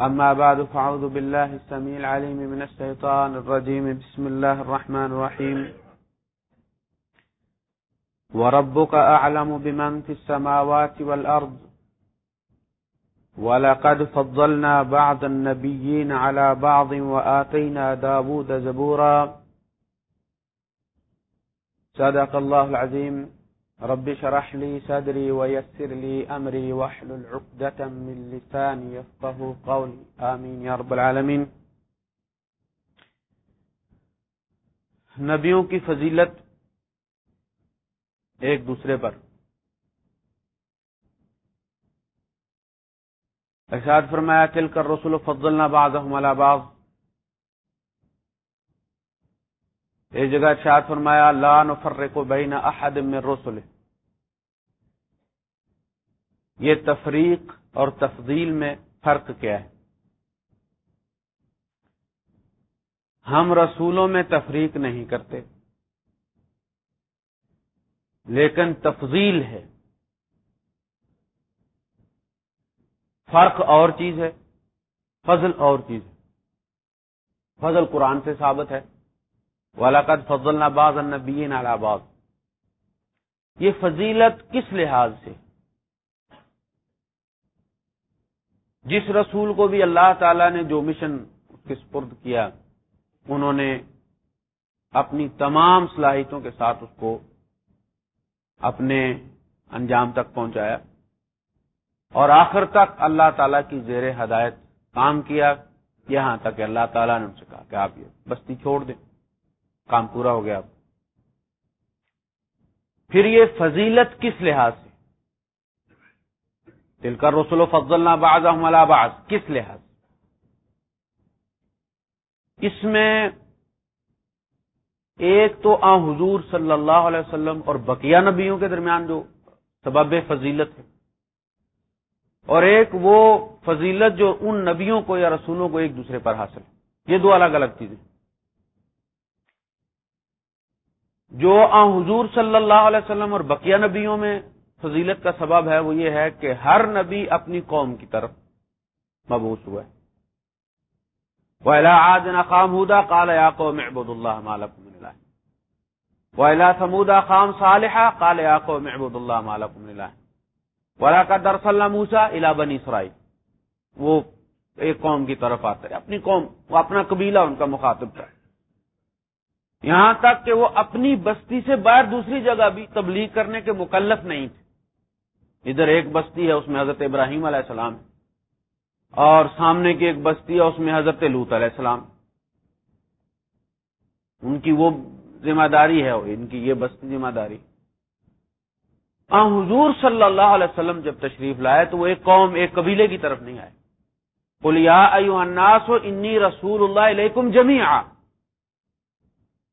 أما بعد فعوذ بالله السميع العليم من الشيطان الرجيم. بسم الله الرحمن الرحيم. وربك أعلم بمن في السماوات والأرض. ولقد فضلنا بعض النبيين على بعض وآتينا داود زبورا. صدق الله العظيم. رب شرح لي صدري ويسر لي أمري وحل العقدة من لساني يفقه قولي. آمين يا رب العالمين. نبیوں کی فضیلت ایک دوسرے پر. ارشاد فرمایا تل کر رسول فضلنا بعضهم على بعض. ایک جگہ ارشاد فرمایا، لا نفرق بین احد من رسله یہ تفریق اور تفضیل میں فرق کیا ہے؟ ہم رسولوں میں تفریق نہیں کرتے، لیکن تفضیل ہے۔ فرق اور چیز ہے، فضل اور چیز ہے۔ فضل قرآن سے ثابت ہے۔ ولاقت فضل نباز النبی نالآباد یہ فضیلت کس لحاظ سے؟ جس رسول کو بھی اللہ تعالی نے جو مشن سپرد کیا، انہوں نے اپنی تمام صلاحیتوں کے ساتھ اس کو اپنے انجام تک پہنچایا۔ اور آخر تک اللہ تعالی کی زیر ہدایت کام کیا۔ یہاں تک اللہ تعالیٰ نے ان سے کہا کہ آپ یہ بستی چھوڑ دیں۔ کام پورا ہو گیا پھر یہ فضیلت کس لحاظ سے؟ دل کر رسول و فضل باز باز کس لحاظ اس میں ایک تو آ حضور صلی اللہ علیہ وسلم اور بقیہ نبیوں کے درمیان جو سبب فضیلت ہے۔ اور ایک وہ فضیلت جو ان نبیوں کو یا رسولوں کو ایک دوسرے پر حاصل ہے۔ یہ دو الگ الگ چیزیں۔ جو آ حضور صلی اللہ علیہ وسلم اور بقیہ نبیوں میں فضیلت کا سبب ہے، وہ یہ ہے کہ ہر نبی اپنی قوم کی طرف مبوس ہوا ہے۔ ویلا آج نقام ہدا کال یا قوم عبد اللہ مالک ویلا سمودا خام صالحہ کال یا قوم عبد اللہ مالک ولا کا درصل موسا الا بنی سرائی وہ ایک قوم کی طرف آتا ہے اپنی قوم، وہ اپنا قبیلہ ان کا مخاطب تھا۔ یہاں تک کہ وہ اپنی بستی سے باہر دوسری جگہ بھی تبلیغ کرنے کے مکلف نہیں تھے۔ ادھر ایک بستی ہے اس میں حضرت ابراہیم علیہ السلام اور سامنے کی ایک بستی ہے اس میں حضرت لوت علیہ السلام ان کی وہ ذمہ داری ہے، ان کی یہ بستی ذمہ داری۔ حضور صلی اللہ علیہ وسلم جب تشریف لائے تو وہ ایک قوم، ایک قبیلے کی طرف نہیں آئے۔ بولیا اناس و انی رسول اللہ علیکم جمی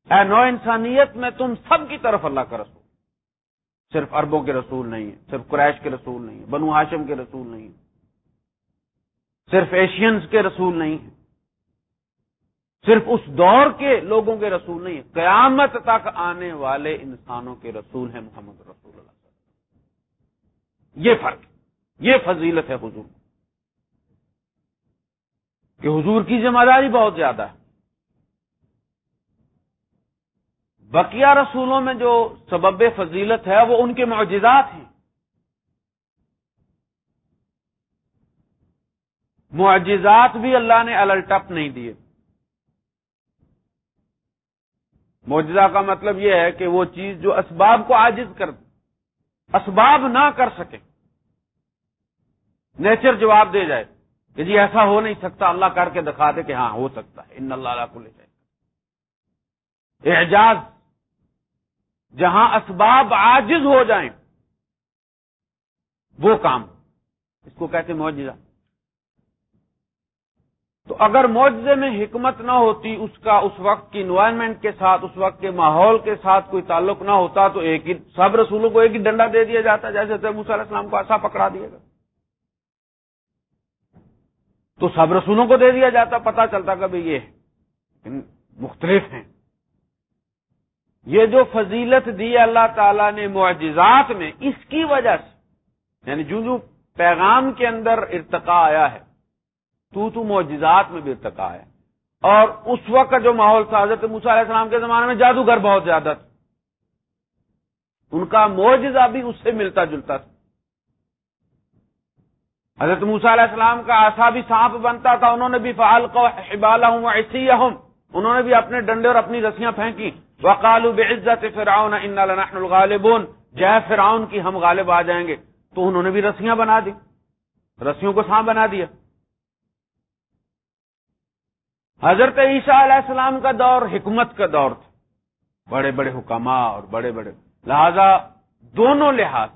اے نو انسانیت، میں تم سب کی طرف اللہ کا رسول صرف اربوں کے رسول نہیں ہے صرف قریش کے رسول نہیں ہے بنو ہاشم کے رسول نہیں ہے صرف ایشینز کے رسول نہیں ہے صرف اس دور کے لوگوں کے رسول نہیں ہے قیامت تک آنے والے انسانوں کے رسول ہیں محمد رسول اللہ یہ فرق، یہ فضیلت ہے حضور۔ کہ حضور کی ذمہ داری بہت زیادہ ہے۔ بقیہ رسولوں میں جو سبب فضیلت ہے وہ ان کے معجزات ہیں۔ معجزات بھی اللہ نے الٹپ نہیں دیے۔ معجزہ کا مطلب یہ ہے کہ وہ چیز جو اسباب کو عاجز کر اسباب نہ کر سکے۔ نیچر جواب دے جائے کہ جی ایسا ہو نہیں سکتا، اللہ کر کے دکھا دے کہ ہاں ہو سکتا ہے، ان اللہ کو لے جائے اعجاز جہاں اسباب عاجز ہو جائیں، وہ کام۔ اس کو کہتے معجزہ۔ تو اگر معجزے میں حکمت نہ ہوتی، اس کا، اس وقت کی انوائرمنٹ کے ساتھ، اس وقت کے ماحول کے ساتھ کوئی تعلق نہ ہوتا، تو ایک ہی سب رسولوں کو ایک ہی ڈنڈا دے دیا جاتا، جیسے علیہ السلام کو ایسا پکڑا دیا گا تو سب رسولوں کو دے دیا جاتا پتا چلتا کہ بھائی یہ مختلف ہیں۔ یہ جو فضیلت دی اللہ تعالی نے معجزات میں، اس کی وجہ سے یعنی جو جو پیغام کے اندر ارتقا آیا ہے، تو تو معجزات میں بھی ارتقا ہے۔ اور اس وقت کا جو ماحول تھا، حضرت علیہ السلام کے زمانے میں جادوگر بہت زیادہ تھا۔ ان کا معجزہ بھی اس سے ملتا جلتا تھا۔ حضرت موسا علیہ السلام کا آسا بھی سانپ بنتا تھا، انہوں نے بھی فعال کو ابالا ہوں ایسی انہوں نے بھی اپنے ڈنڈے اور اپنی رسیاں پھینکی وقالو بے عزت فرعون ان الغالبون۔ جے فرعون کی ہم غالب آ جائیں گے، تو انہوں نے بھی رسیاں بنا دی۔ رسیوں کو سانپ بنا دیا۔ حضرت عیسیٰ علیہ السلام کا دور حکمت کا دور تھا۔ بڑے بڑے حکامہ اور بڑے بڑے۔ لہذا دونوں لحاظ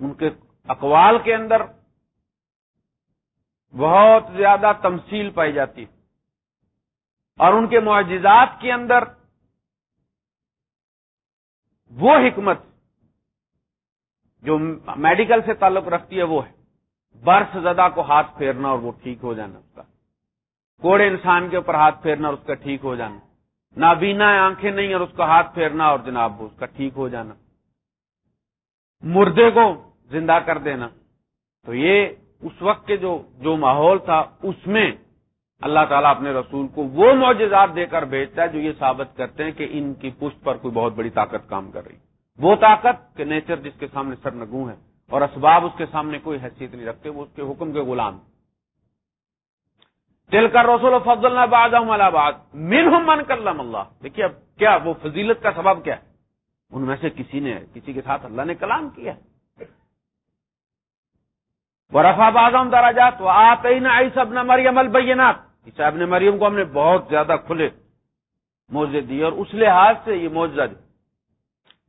ان کے اقوال کے اندر بہت زیادہ تمثیل پائی جاتی۔ ہے اور ان کے معجزات کے اندر وہ حکمت جو میڈیکل سے تعلق رکھتی ہے وہ ہے۔ برف زدہ کو ہاتھ پھیرنا اور وہ ٹھیک ہو جانا اس کا۔ کوڑے انسان کے اوپر ہاتھ پھیرنا اور اس کا ٹھیک ہو جانا۔ نابینا آنکھیں نہیں اور اس کا ہاتھ پھیرنا اور جناب اس کا ٹھیک ہو جانا۔ مردے کو زندہ کر دینا۔ تو یہ اس وقت کے جو جو ماحول تھا، اس میں اللہ تعالیٰ اپنے رسول کو وہ معجزات دے کر بھیجتا ہے جو یہ ثابت کرتے ہیں کہ ان کی پشت پر کوئی بہت بڑی طاقت کام کر رہی وہ طاقت کہ نیچر جس کے سامنے سر نگو ہے اور اسباب اس کے سامنے کوئی حیثیت نہیں رکھتے، وہ اس کے حکم کے غلام دل کر رسول فضل آباد من ہوں من کلام اللہ۔ دیکھیے اب کیا وہ فضیلت کا سبب کیا ہے؟ ان میں سے کسی نے، کسی کے ساتھ اللہ نے کلام کیا وہ رفا بازم دراجات وہ آتے ہی نہ آئی سب نہ مریم البینات۔ عیسا ابن مریم کو ہم نے بہت زیادہ کھلے موزے دیے اور اس لحاظ سے یہ موجہ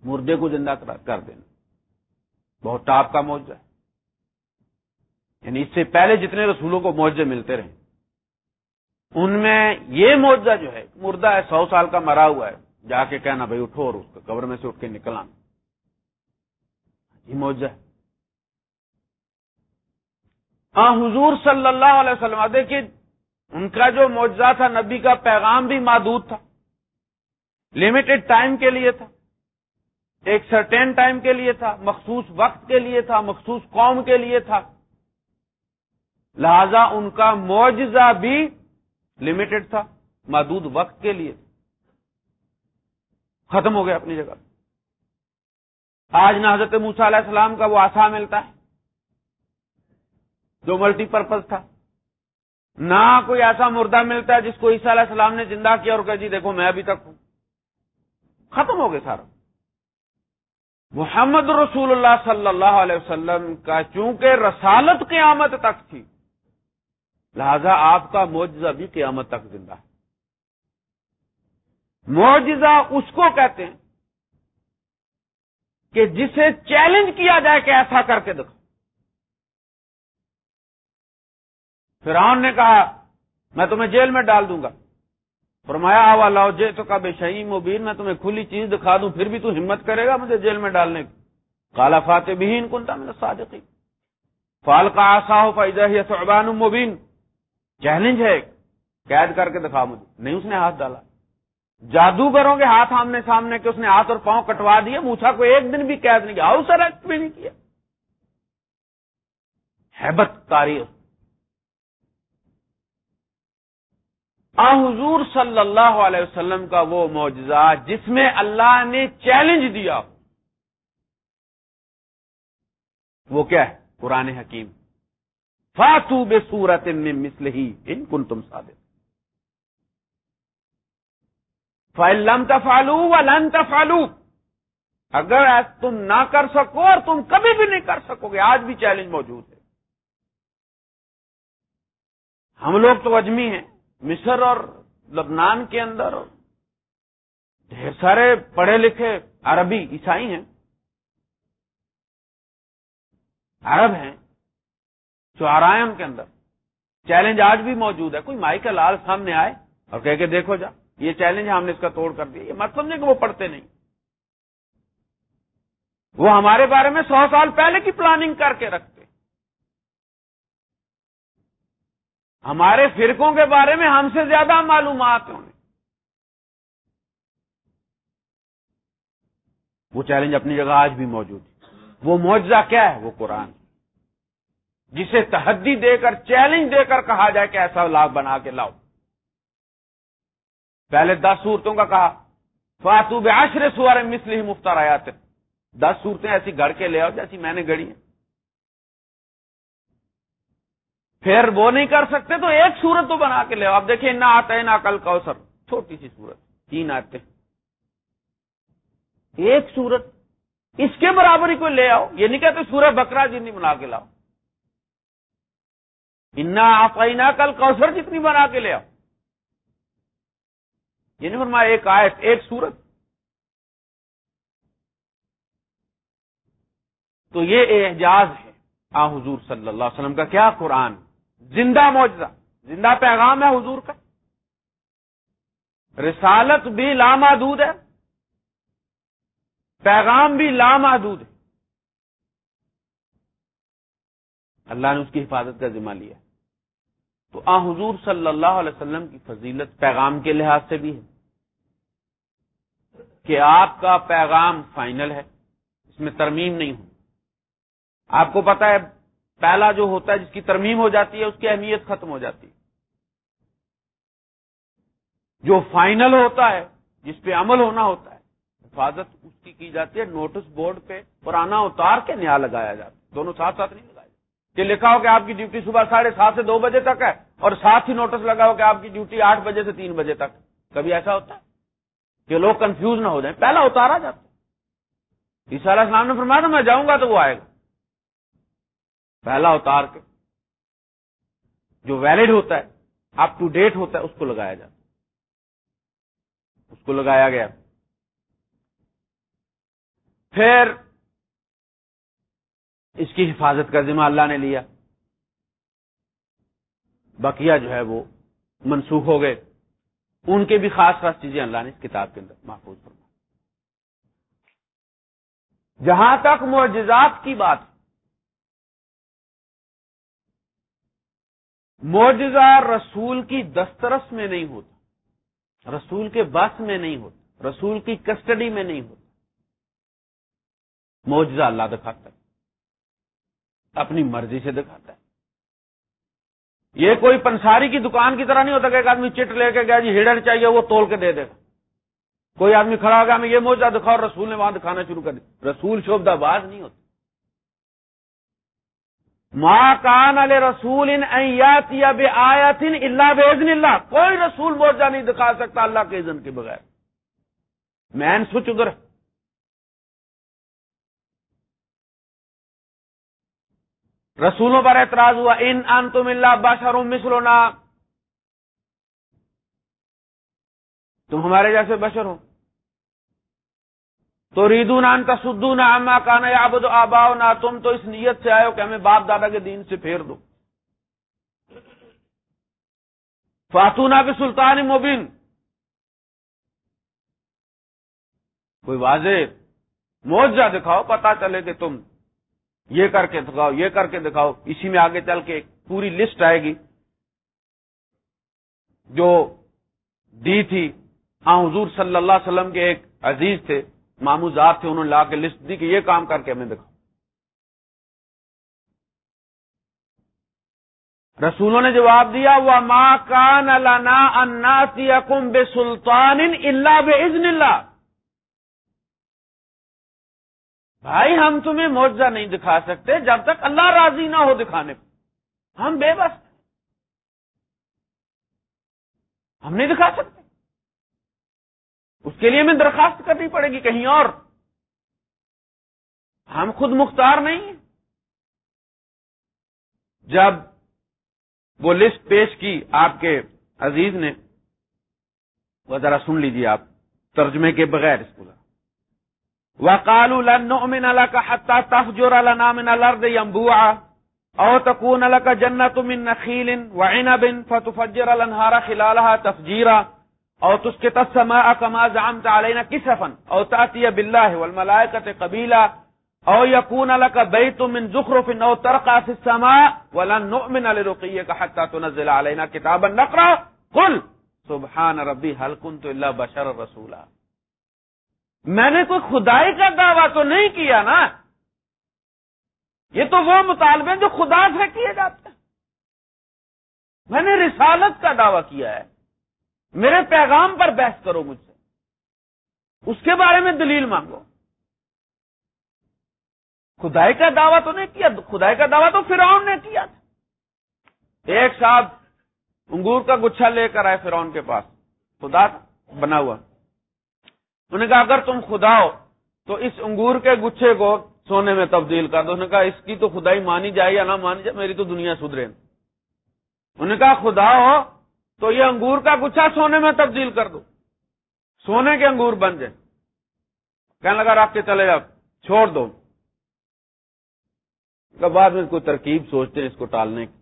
مردے کو زندہ کر دینا۔ بہت ٹاپ کا موجہ ہے یعنی اس سے پہلے جتنے رسولوں کو موجے ملتے رہے۔ ان میں یہ موجہ جو ہے، مردہ ہے، سو سال کا مرا ہوا ہے۔ جا کے کہنا، بھائی، اٹھو اور اس کو قبر میں سے اٹھ کے نکل آنا یہ موجہ ہے۔ ہاں حضور صلی اللہ علیہ وسلم دیکھیے ان کا جو معجزہ تھا، نبی کا پیغام بھی محدود تھا۔ لمیٹڈ ٹائم کے لیے تھا۔ ایک سرٹین ٹائم کے لیے تھا۔ مخصوص وقت کے لیے تھا۔ مخصوص قوم کے لیے تھا۔ لہذا ان کا معجزہ بھی لمیٹڈ تھا۔ محدود وقت کے لیے۔ ختم ہو گیا اپنی جگہ۔ آج نہ حضرت موسا علیہ السلام کا وہ آسا ملتا ہے۔ جو ملٹی پرپز تھا۔ نہ کوئی ایسا مردہ ملتا ہے جس کو عیسیٰ علیہ السلام نے زندہ کیا اور کہ جی دیکھو میں ابھی تک ہوں ختم ہو گئے سارا۔ محمد رسول اللہ صلی اللہ علیہ وسلم کا چونکہ رسالت قیامت تک تھی، لہذا آپ کا معجزہ بھی قیامت تک زندہ ہے۔ معجزہ اس کو کہتے ہیں کہ جسے چیلنج کیا جائے کہ ایسا کر کے دکھو فرعون نے کہا، میں تمہیں جیل میں ڈال دوں گا۔ فرمایا آوا لاؤ جے تو کا بے شہیم مبین، میں تمہیں کھلی چیز دکھا دوں، پھر بھی تو ہمت کرے گا مجھے جیل میں ڈالنے کی۔ کالا فاتح بھی کنتا میرا صادقی فال کا آسا ہو فیضان مبین۔ چیلنج ہے قید کر کے دکھا مجھے۔ نہیں، اس نے ہاتھ ڈالا۔ جادوگروں کے ہاتھ آمنے سامنے کے اس نے ہاتھ اور پاؤں کٹوا دیے موچا کو ایک دن بھی قید نہیں کیا ہاؤس ریکٹ بھی نہیں کیا۔ ہیبت تاریخ۔ حضور صلی اللہ علیہ وسلم کا وہ معجزہ جس میں اللہ نے چیلنج دیا۔ وہ کیا ہے؟ قرآن حکیم۔ فاتو بے سورت میں مسل ہی ان کن تم سادے فلم تفالو و لن تفالو اگر تم نہ کر سکو اور تم کبھی بھی نہیں کر سکو گے، آج بھی چیلنج موجود ہے۔ ہم لوگ تو اجمی ہیں۔ مصر اور لبنان کے اندر ڈھیر سارے پڑھے لکھے عربی عیسائی ہیں، عرب ہیں چوارائم کے اندر۔ چیلنج آج بھی موجود ہے، کوئی مائی کا لال سامنے آئے اور کہہ کے دیکھو جا، یہ چیلنج ہم نے اس کا توڑ کر دیا۔ یہ مطلب مت سمجھے کہ وہ پڑھتے نہیں۔ وہ ہمارے بارے میں سو سال پہلے کی پلاننگ کر کے رکھتے۔ ہمارے فرقوں کے بارے میں ہم سے زیادہ معلومات ہیں وہ چیلنج اپنی جگہ آج بھی موجود ہے۔ وہ معجزہ کیا ہے؟ وہ قرآن۔ جسے تحدی دے کر، چیلنج دے کر کہا جائے کہ ایسا لاکھ بنا کے لاؤ۔ پہلے دس صورتوں کا کہا، فاتو آشر سوار مسلی مفتار آیات دس صورتیں ایسی گڑ کے لے آؤ جیسی میں نے گڑی ہیں۔ پھر وہ نہیں کر سکتے تو ایک سورت تو بنا کے لے آپ دیکھیں نہ آتا ہے نہ کل کا چھوٹی سی سورت تین آتے ایک سورت اس کے برابر ہی کوئی لے آؤ۔ یہ نہیں کہتے سورج بکرا جتنی بنا کے لاؤ۔ انا آپ کل کوثر جتنی بنا کے لے آؤ۔ یہ نہیں فرمایا ایک آیت، ایک سورت تو یہ اعجاز ہے۔ آ حضور صلی اللہ علیہ وسلم کا کیا قرآن؟ زندہ معجزہ، زندہ پیغام ہے حضور کا۔ رسالت بھی لامحدود ہے، پیغام بھی لامحدود ہے۔ اللہ نے اس کی حفاظت کا ذمہ لیا۔ تو آ حضور صلی اللہ علیہ وسلم کی فضیلت پیغام کے لحاظ سے بھی ہے۔ کہ آپ کا پیغام فائنل ہے، اس میں ترمیم نہیں ہو۔ آپ کو پتا ہے پہلا جو ہوتا ہے جس کی ترمیم ہو جاتی ہے، اس کی اہمیت ختم ہو جاتی ہے۔ جو فائنل ہوتا ہے، جس پہ عمل ہونا ہوتا ہے، حفاظت اس کی کی جاتی ہے، نوٹس بورڈ پہ پرانا اتار کے نیا لگایا جاتا ہے۔ دونوں ساتھ ساتھ نہیں لگایا کہ لکھا ہو کہ آپ کی ڈیوٹی صبح ساڑھے سات سے دو بجے تک ہے، اور ساتھ ہی نوٹس لگا ہو کہ آپ کی ڈیوٹی آٹھ بجے سے تین بجے تک۔ کبھی ایسا ہوتا ہے؟ کہ لوگ کنفیوز نہ ہو جائیں۔ پہلا اتارا جاتا ہے۔ علیہ السلام نے فرمایا میں جاؤں گا تو وہ آئے گا۔ پہلا اتار کے جو ویلڈ ہوتا ہے اپ ٹو ڈیٹ ہوتا ہے، اس کو لگایا جاتا اس کو لگایا گیا۔ پھر اس کی حفاظت کا ذمہ اللہ نے لیا۔ بقیہ جو ہے وہ منسوخ ہو گئے۔ ان کے بھی خاص خاص چیزیں اللہ نے اس کتاب کے اندر محفوظ فرما جہاں تک معجزات کی بات معجزہ رسول کی دسترس میں نہیں ہوتا۔ رسول کے بس میں نہیں ہوتا۔ رسول کی کسٹڈی میں نہیں ہوتا۔ معجزہ اللہ دکھاتا ہے۔ اپنی مرضی سے دکھاتا ہے۔ یہ کوئی پنساری کی دکان کی طرح نہیں ہوتا کہ ایک آدمی چٹ لے کے گیا جی ہڈن چاہیے، وہ تول کے دے دے گا۔ کوئی آدمی کھڑا ہوگا، ہمیں یہ موجہ دکھاؤ، رسول نے وہاں دکھانا شروع کر دیا۔ رسول شوبدہ باز نہیں ہوتا ماں کان علیہ رسول ان بے اللہ بزن اللہ کوئی رسول موجہ نہیں دکھا سکتا اللہ کے عزن کے بغیر۔ مین سوچ ادھر۔ رسولوں پر اعتراض ہوا ان ان تم اللہ باشر مسلونا تم ہمارے جیسے بشر ہو۔ تو ریدو نان کا سدو نہ اما کانا آبد آباؤ نہ تم تو اس نیت سے آئے ہو کہ ہمیں باپ دادا کے دین سے پھیر دو۔ فاتونا کے سلطان مبین۔ کوئی واضح؟ موجہ دکھاؤ پتا چلے کہ تم یہ کر کے دکھاؤ، یہ کر کے دکھاؤ۔ اسی میں آگے چل کے پوری لسٹ آئے گی۔ جو دی تھی ہاں حضور صلی اللہ علیہ وسلم کے ایک عزیز تھے۔ ماموزات تھے، انہوں نے لا کے لسٹ دی کہ یہ کام کر کے ہمیں دکھاؤ۔ رسولوں نے جواب دیا وہ ماں کان اللہ کم بے سلطان اللہ بے عزن اللہ بھائی، ہم تمہیں معجزہ نہیں دکھا سکتے جب تک اللہ راضی نہ ہو دکھانے پہ ہم بے بس ہم نہیں دکھا سکتے۔ اس کے لیے میں درخواست کرنی پڑے گی کہیں اور۔ ہم خود مختار نہیں جب وہ لسٹ پیش کی آپ کے عزیز نے، وہ ذرا سن لیجیے آپ ترجمے کے بغیر اس کو۔ وقالوا لن نؤمن لك حتى تفجر لنا من الارض ينبوعا او تكون لك جنة من نخيل وعنب فتفجر الانهار خلالها تفجيرا او تسكت السماء كما زعمت علينا كسفا او تأتي بالله والملائكة قبيلا او يكون لك بيت من زخرف او ترقى في السماء ولن نؤمن لرقيك حتى تنزل علينا كتابا نقرأ قل سبحان ربي هل كنت إلا بشر رسولا. میں نے کوئی خدائی کا دعویٰ تو نہیں کیا نا؟ یہ تو وہ مطالبے جو خدا سے کیے جاتے ہیں۔ میں نے رسالت کا دعویٰ کیا ہے۔ میرے پیغام پر بحث کرو مجھ سے۔ اس کے بارے میں دلیل مانگو۔ خدائی کا دعویٰ تو نہیں کیا، خدائی کا دعویٰ تو فرعون نے کیا تھا۔ ایک صاحب انگور کا گچھا لے کر آئے فرعون کے پاس۔ خدا بنا ہوا۔ انہوں نے کہا، اگر تم خدا ہو، تو اس انگور کے گچھے کو سونے میں تبدیل کر دو۔ انہوں نے کہا، اس کی تو خدائی مانی جائے یا نہ مانی جائے، میری تو دنیا سدھرے۔ انہوں نے کہا، خدا ہو تو یہ انگور کا گچھا سونے میں تبدیل کر دو۔ سونے کے انگور بن جائیں۔ کہنے لگا رکھ کے چلے جاؤ، چھوڑ دو۔ بعد میں کوئی ترکیب سوچتے ہیں اس کو ٹالنے کی۔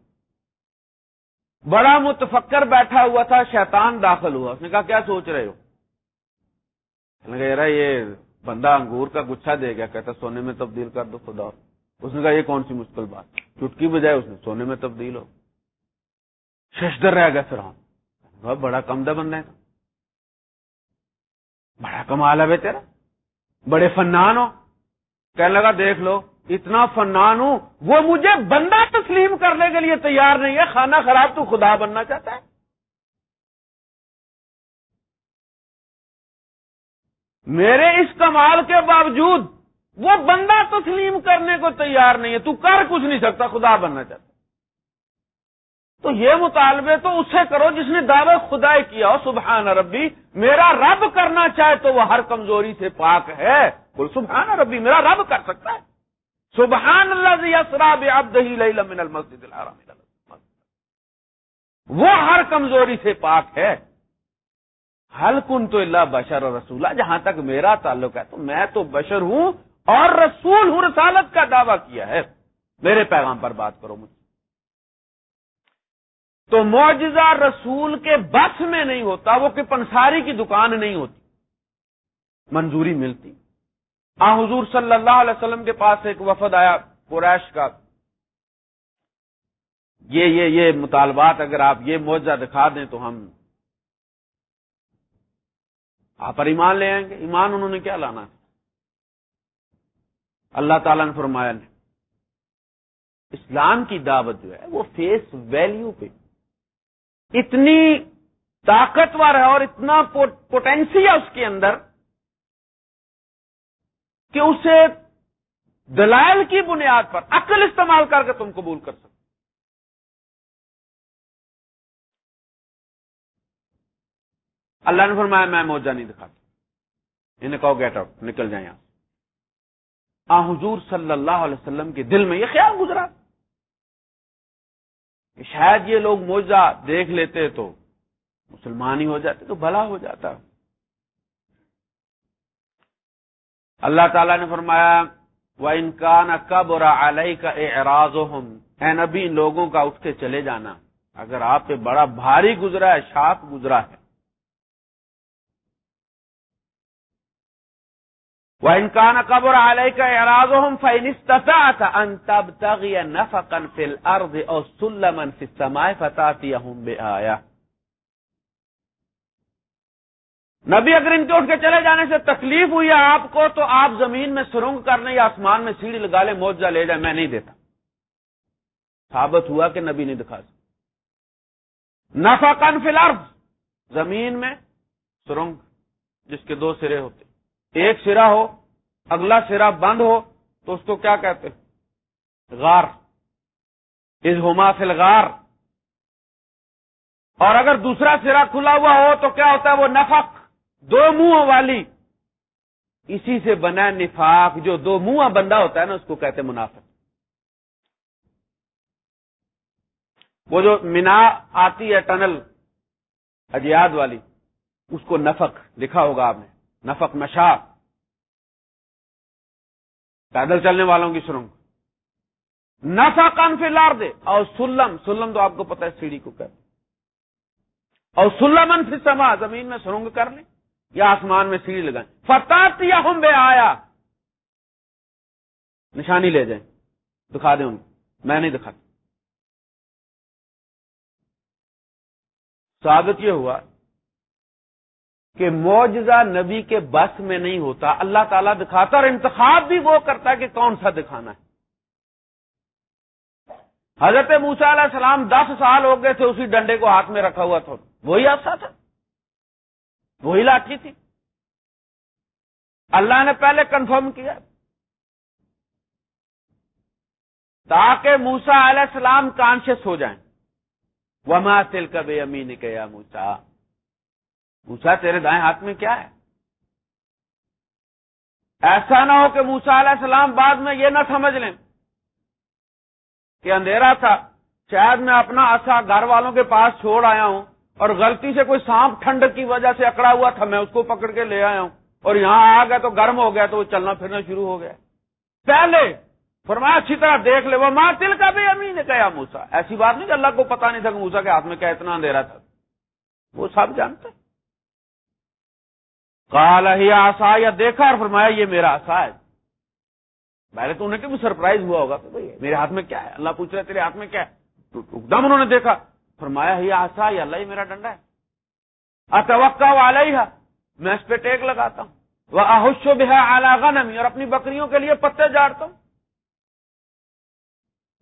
بڑا متفکر بیٹھا ہوا تھا، شیطان داخل ہوا۔ اس نے کہا، کیا سوچ رہے ہو؟ یہ بندہ انگور کا گچھا دے گیا۔ کہتا، سونے میں تبدیل کر دو، خدا۔ اس نے کہا، یہ کون سی مشکل بات؟ چٹکی بجائے اس نے، سونے میں تبدیل ہو۔ ششدر رہ گیا بڑا کم دہ بندہ ہے بڑا کمال ہے تیرا۔ بڑے فنان ہو۔ کہنے لگا دیکھ لو، اتنا فنان ہوں، وہ مجھے بندہ تسلیم کرنے کے لیے تیار نہیں ہے، کھانا خراب تو خدا بننا چاہتا ہے۔ میرے اس کمال کے باوجود وہ بندہ تسلیم کرنے کو تیار نہیں ہے۔ تو کر کچھ نہیں سکتا، خدا بننا چاہتا تو یہ مطالبے تو اس سے کرو جس نے دعوے خدا کیا ہو، سبحان ربی، میرا رب کرنا چاہے تو وہ ہر کمزوری سے پاک ہے۔ بول، سبحان ربی، میرا رب کر سکتا ہے۔ سبحان اللہ من المسجد وہ ہر کمزوری سے پاک ہے۔ حل کن تو اللہ بشر اور رسولہ جہاں تک میرا تعلق ہے تو میں تو بشر ہوں اور رسول ہوں، رسالت کا دعویٰ کیا ہے۔ میرے پیغام پر بات کرو مجھ تو معجزہ رسول کے بس میں نہیں ہوتا، وہ کہ پنساری کی دکان نہیں ہوتی۔ منظوری ملتی۔ آ، حضور صلی اللہ علیہ وسلم کے پاس ایک وفد آیا قریش کا۔ یہ یہ یہ مطالبات اگر آپ یہ معجزہ دکھا دیں تو ہم آپ پر ایمان لے آئیں گے۔ ایمان انہوں نے کیا لانا؟ تھا اللہ تعالیٰ نے فرمایا نے اسلام کی دعوت جو ہے وہ فیس ویلیو پہ۔ اتنی طاقتور ہے اور اتنا پوٹینسی ہے اس کے اندر کہ اسے دلائل کی بنیاد پر عقل استعمال کر کے تم قبول کر سکتے اللہ نے فرمایا، میں موجہ نہیں دکھاتا۔ انہیں کہو گیٹ آؤٹ نکل جائیں یہاں۔ آ، حضور صلی اللہ علیہ وسلم کے دل میں یہ خیال گزرا۔ کہ شاید یہ لوگ موجہ دیکھ لیتے تو مسلمان ہی ہو جاتے تو بھلا ہو جاتا۔ اللہ تعالی نے فرمایا وہ انکان کب اور علیہ کا اعراض اے نبی ان لوگوں کا اٹھ کے چلے جانا۔ اگر آپ پہ بڑا بھاری گزرا ہے، شاپ گزرا ہے وَإِن كَانَ قَبُرَ عَلَيْكَ إِعْرَاضُهُمْ فَإِنِ اسْتَطَعْتَ أَن تَبْتَغِيَ نَفَقًا فِي الْأَرْضِ أَوْ سُلَّمًا فِي السَّمَاءِ فَتَأْتِيَهُمْ بِآيَةٍ۔ نبی اگر ان کے اٹھ کے چلے جانے سے تکلیف ہوئی ہے آپ کو تو آپ زمین میں سرنگ کرنے یا آسمان میں سیڑھی لگا لیں موجہ لے جائیں میں نہیں دیتا۔ ثابت ہوا کہ نبی نہیں دکھا سکتا نفقن فی الارض، زمین میں سرنگ، جس کے دو سرے ہوتے۔ ایک سرا ہو، اگلا سرا بند ہو، تو اس کو کیا کہتے غار۔ از ہوما فل غار اور اگر دوسرا سرا کھلا ہوا ہو، تو کیا ہوتا ہے؟ وہ نفق۔ دو منہ والی۔ اسی سے بنا نفاق۔ جو دو منہ بندہ ہوتا ہے نا، اس کو کہتے منافق۔ وہ جو مینا آتی ہے ٹنل، اجیاد والی، اس کو نفق لکھا ہوگا آپ نے۔ نفق مشا پیدل چلنے والوں کی سرنگ۔ نفا کان فی لار دے اور سلم سلم تو آپ کو پتا ہے، سیڑھی کو کہتے اور سلمن فی سما زمین میں سرنگ کر لیں یا آسمان میں سیڑھی لگائیں۔ فتح یا ہم بے آیا نشانی لے جائیں۔ دکھا دیں ان کو۔ میں نہیں دکھاتا۔ ثابت یہ ہوا کہ معجزہ نبی کے بس میں نہیں ہوتا۔ اللہ تعالیٰ دکھاتا اور انتخاب بھی وہ کرتا کہ کون سا دکھانا ہے۔ حضرت موسا علیہ السلام دس سال ہو گئے تھے اسی ڈنڈے کو ہاتھ میں رکھا ہوا تھا۔ وہی حادثہ تھا۔ وہی لاٹھی تھی۔ اللہ نے پہلے کنفرم کیا۔ تاکہ موسا علیہ السلام کانشیس ہو جائیں۔ وما تل کبھی امی نے کہا موسا موسا تیرے دائیں ہاتھ میں کیا ہے؟ ایسا نہ ہو کہ موسا علیہ السلام بعد میں یہ نہ سمجھ لیں کہ اندھیرا تھا۔ شاید میں اپنا اصا گھر والوں کے پاس چھوڑ آیا ہوں اور غلطی سے کوئی سانپ ٹھنڈ کی وجہ سے اکڑا ہوا تھا، میں اس کو پکڑ کے لے آیا ہوں اور یہاں آ گیا تو گرم ہو گیا تو وہ چلنا پھرنا شروع ہو گیا۔ پہلے فرمایا اچھی طرح دیکھ لے وہ ماں تل کا بھی امی نے کہا موسا ایسی بات نہیں کہ اللہ کو پتا نہیں تھا کہ موسا کے ہاتھ میں کیا اتنا اندھیرا تھا۔ وہ سب جانتے کالا ہی آسا یا دیکھا اور فرمایا یہ میرا آسا ہے۔ پہلے تو انہیں کہ سرپرائز ہوا ہوگا۔ بھائی، میرے ہاتھ میں کیا ہے؟ اللہ پوچھ رہے تیرے ہاتھ میں کیا ہے؟ ایک دم انہوں نے دیکھا۔ فرمایا ہی آسا، یا اللہ ہی میرا ڈنڈا ہے۔ اتوقع والا ہی ہے میں اس پہ ٹیک لگاتا ہوں۔ وہ احش و بہا اعلی نمی اور اپنی بکریوں کے لیے پتے جاڑتا ہوں۔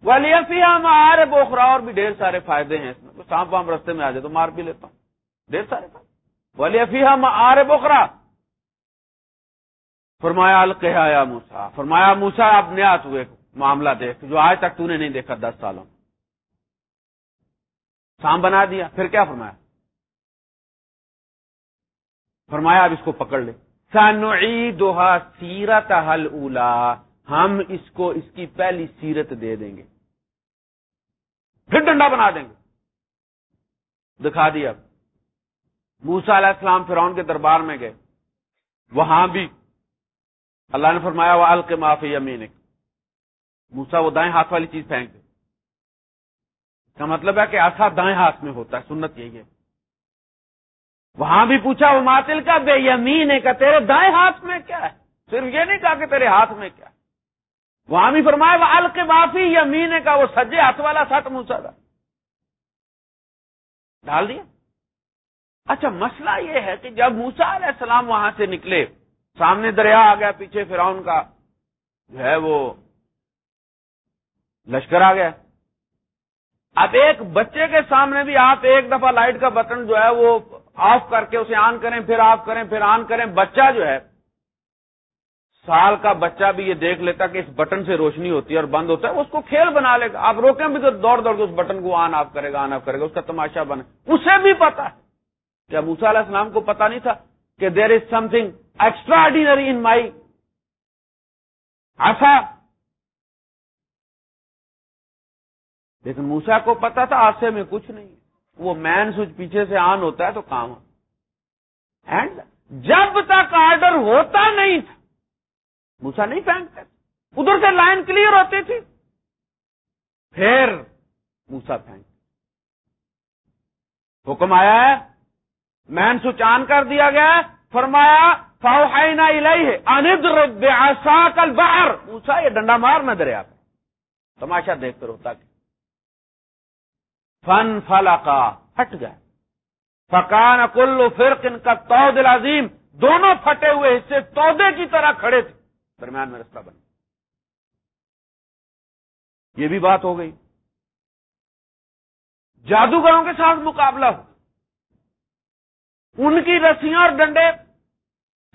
ولی آر بوخرا اور بھی ڈھیر سارے فائدے ہیں۔ اس میں سانپ وام رستے میں آ جائے تو مار بھی لیتا ہوں۔ ڈھیر سارے فائدے۔ ولی افیہ آر بوخرا فرمایا القیا موسا فرمایا موسا اب نیا ہوئے معاملہ دیکھ، جو آج تک تو نے نہیں دیکھا دس سالوں سام بنا دیا، پھر کیا فرمایا؟ فرمایا، اب اس کو پکڑ لے۔ سانوئی دوہا سیرت حل اولا ہم اس کو، اس کی پہلی سیرت دے دیں گے۔ پھر ڈنڈا بنا دیں گے۔ دکھا دیا موسا علیہ السلام فرعون کے دربار میں گئے۔ وہاں بھی اللہ نے فرمایا وہ الق معافی امین موسا وہ دائیں ہاتھ والی چیز پھینک دے۔ کا مطلب ہے کہ ایسا دائیں ہاتھ میں ہوتا ہے، سنت یہی ہے۔ وہاں بھی پوچھا وہ ماتل کا بے یمین ہے کہ تیرے دائیں ہاتھ میں کیا ہے؟ صرف یہ نہیں کہا کہ تیرے ہاتھ میں کیا وہاں بھی فرمایا وہ الق معافی یمین کا وہ سجے ہاتھ والا سٹ موسا تھا ڈال دیا۔ اچھا مسئلہ یہ ہے کہ جب موسا علیہ السلام وہاں سے نکلے سامنے دریا آ گیا، پیچھے فراؤن کا جو ہے وہ لشکر آ گیا۔ اب ایک بچے کے سامنے بھی آپ ایک دفعہ لائٹ کا بٹن جو ہے وہ آف کر کے اسے آن کریں، پھر آف کریں، پھر آن کریں۔ بچہ جو ہے، سال کا بچہ بھی یہ دیکھ لیتا کہ اس بٹن سے روشنی ہوتی ہے اور بند ہوتا ہے اس کو کھیل بنا لے گا۔ آپ روکیں بھی تو دوڑ دوڑ کے اس بٹن کو آن آف کرے گا، آن آف کرے گا، اس کا تماشا بنے۔ اسے بھی پتا ہے۔ کیا موسا علیہ السلام کو پتا نہیں تھا کہ there is something extraordinary in my ایسا لیکن موسا کو پتا تھا آسے میں کچھ نہیں۔ وہ مین سوچ پیچھے سے آن ہوتا ہے تو کام۔ اینڈ جب تک آرڈر ہوتا نہیں تھا موسا نہیں پھینکتے ادھر سے لائن کلیئر ہوتی تھی۔ پھر موسا پھینک حکم آیا ہے مین سوچ آن کر دیا گیا فرمایا فاؤ ہے کل باہر موسا یہ ڈنڈا مار نہ دریا تماشا دیکھ کر ہوتا کہ فن فلا کا ہٹ گئے۔ فکان کلو فرقن کا تو دل عظیم دونوں پھٹے ہوئے حصے تودے کی طرح کھڑے تھے۔ درمیان میں رستہ بن یہ بھی بات ہو گئی۔ جادوگروں کے ساتھ مقابلہ ہو۔ ان کی رسیاں اور ڈنڈے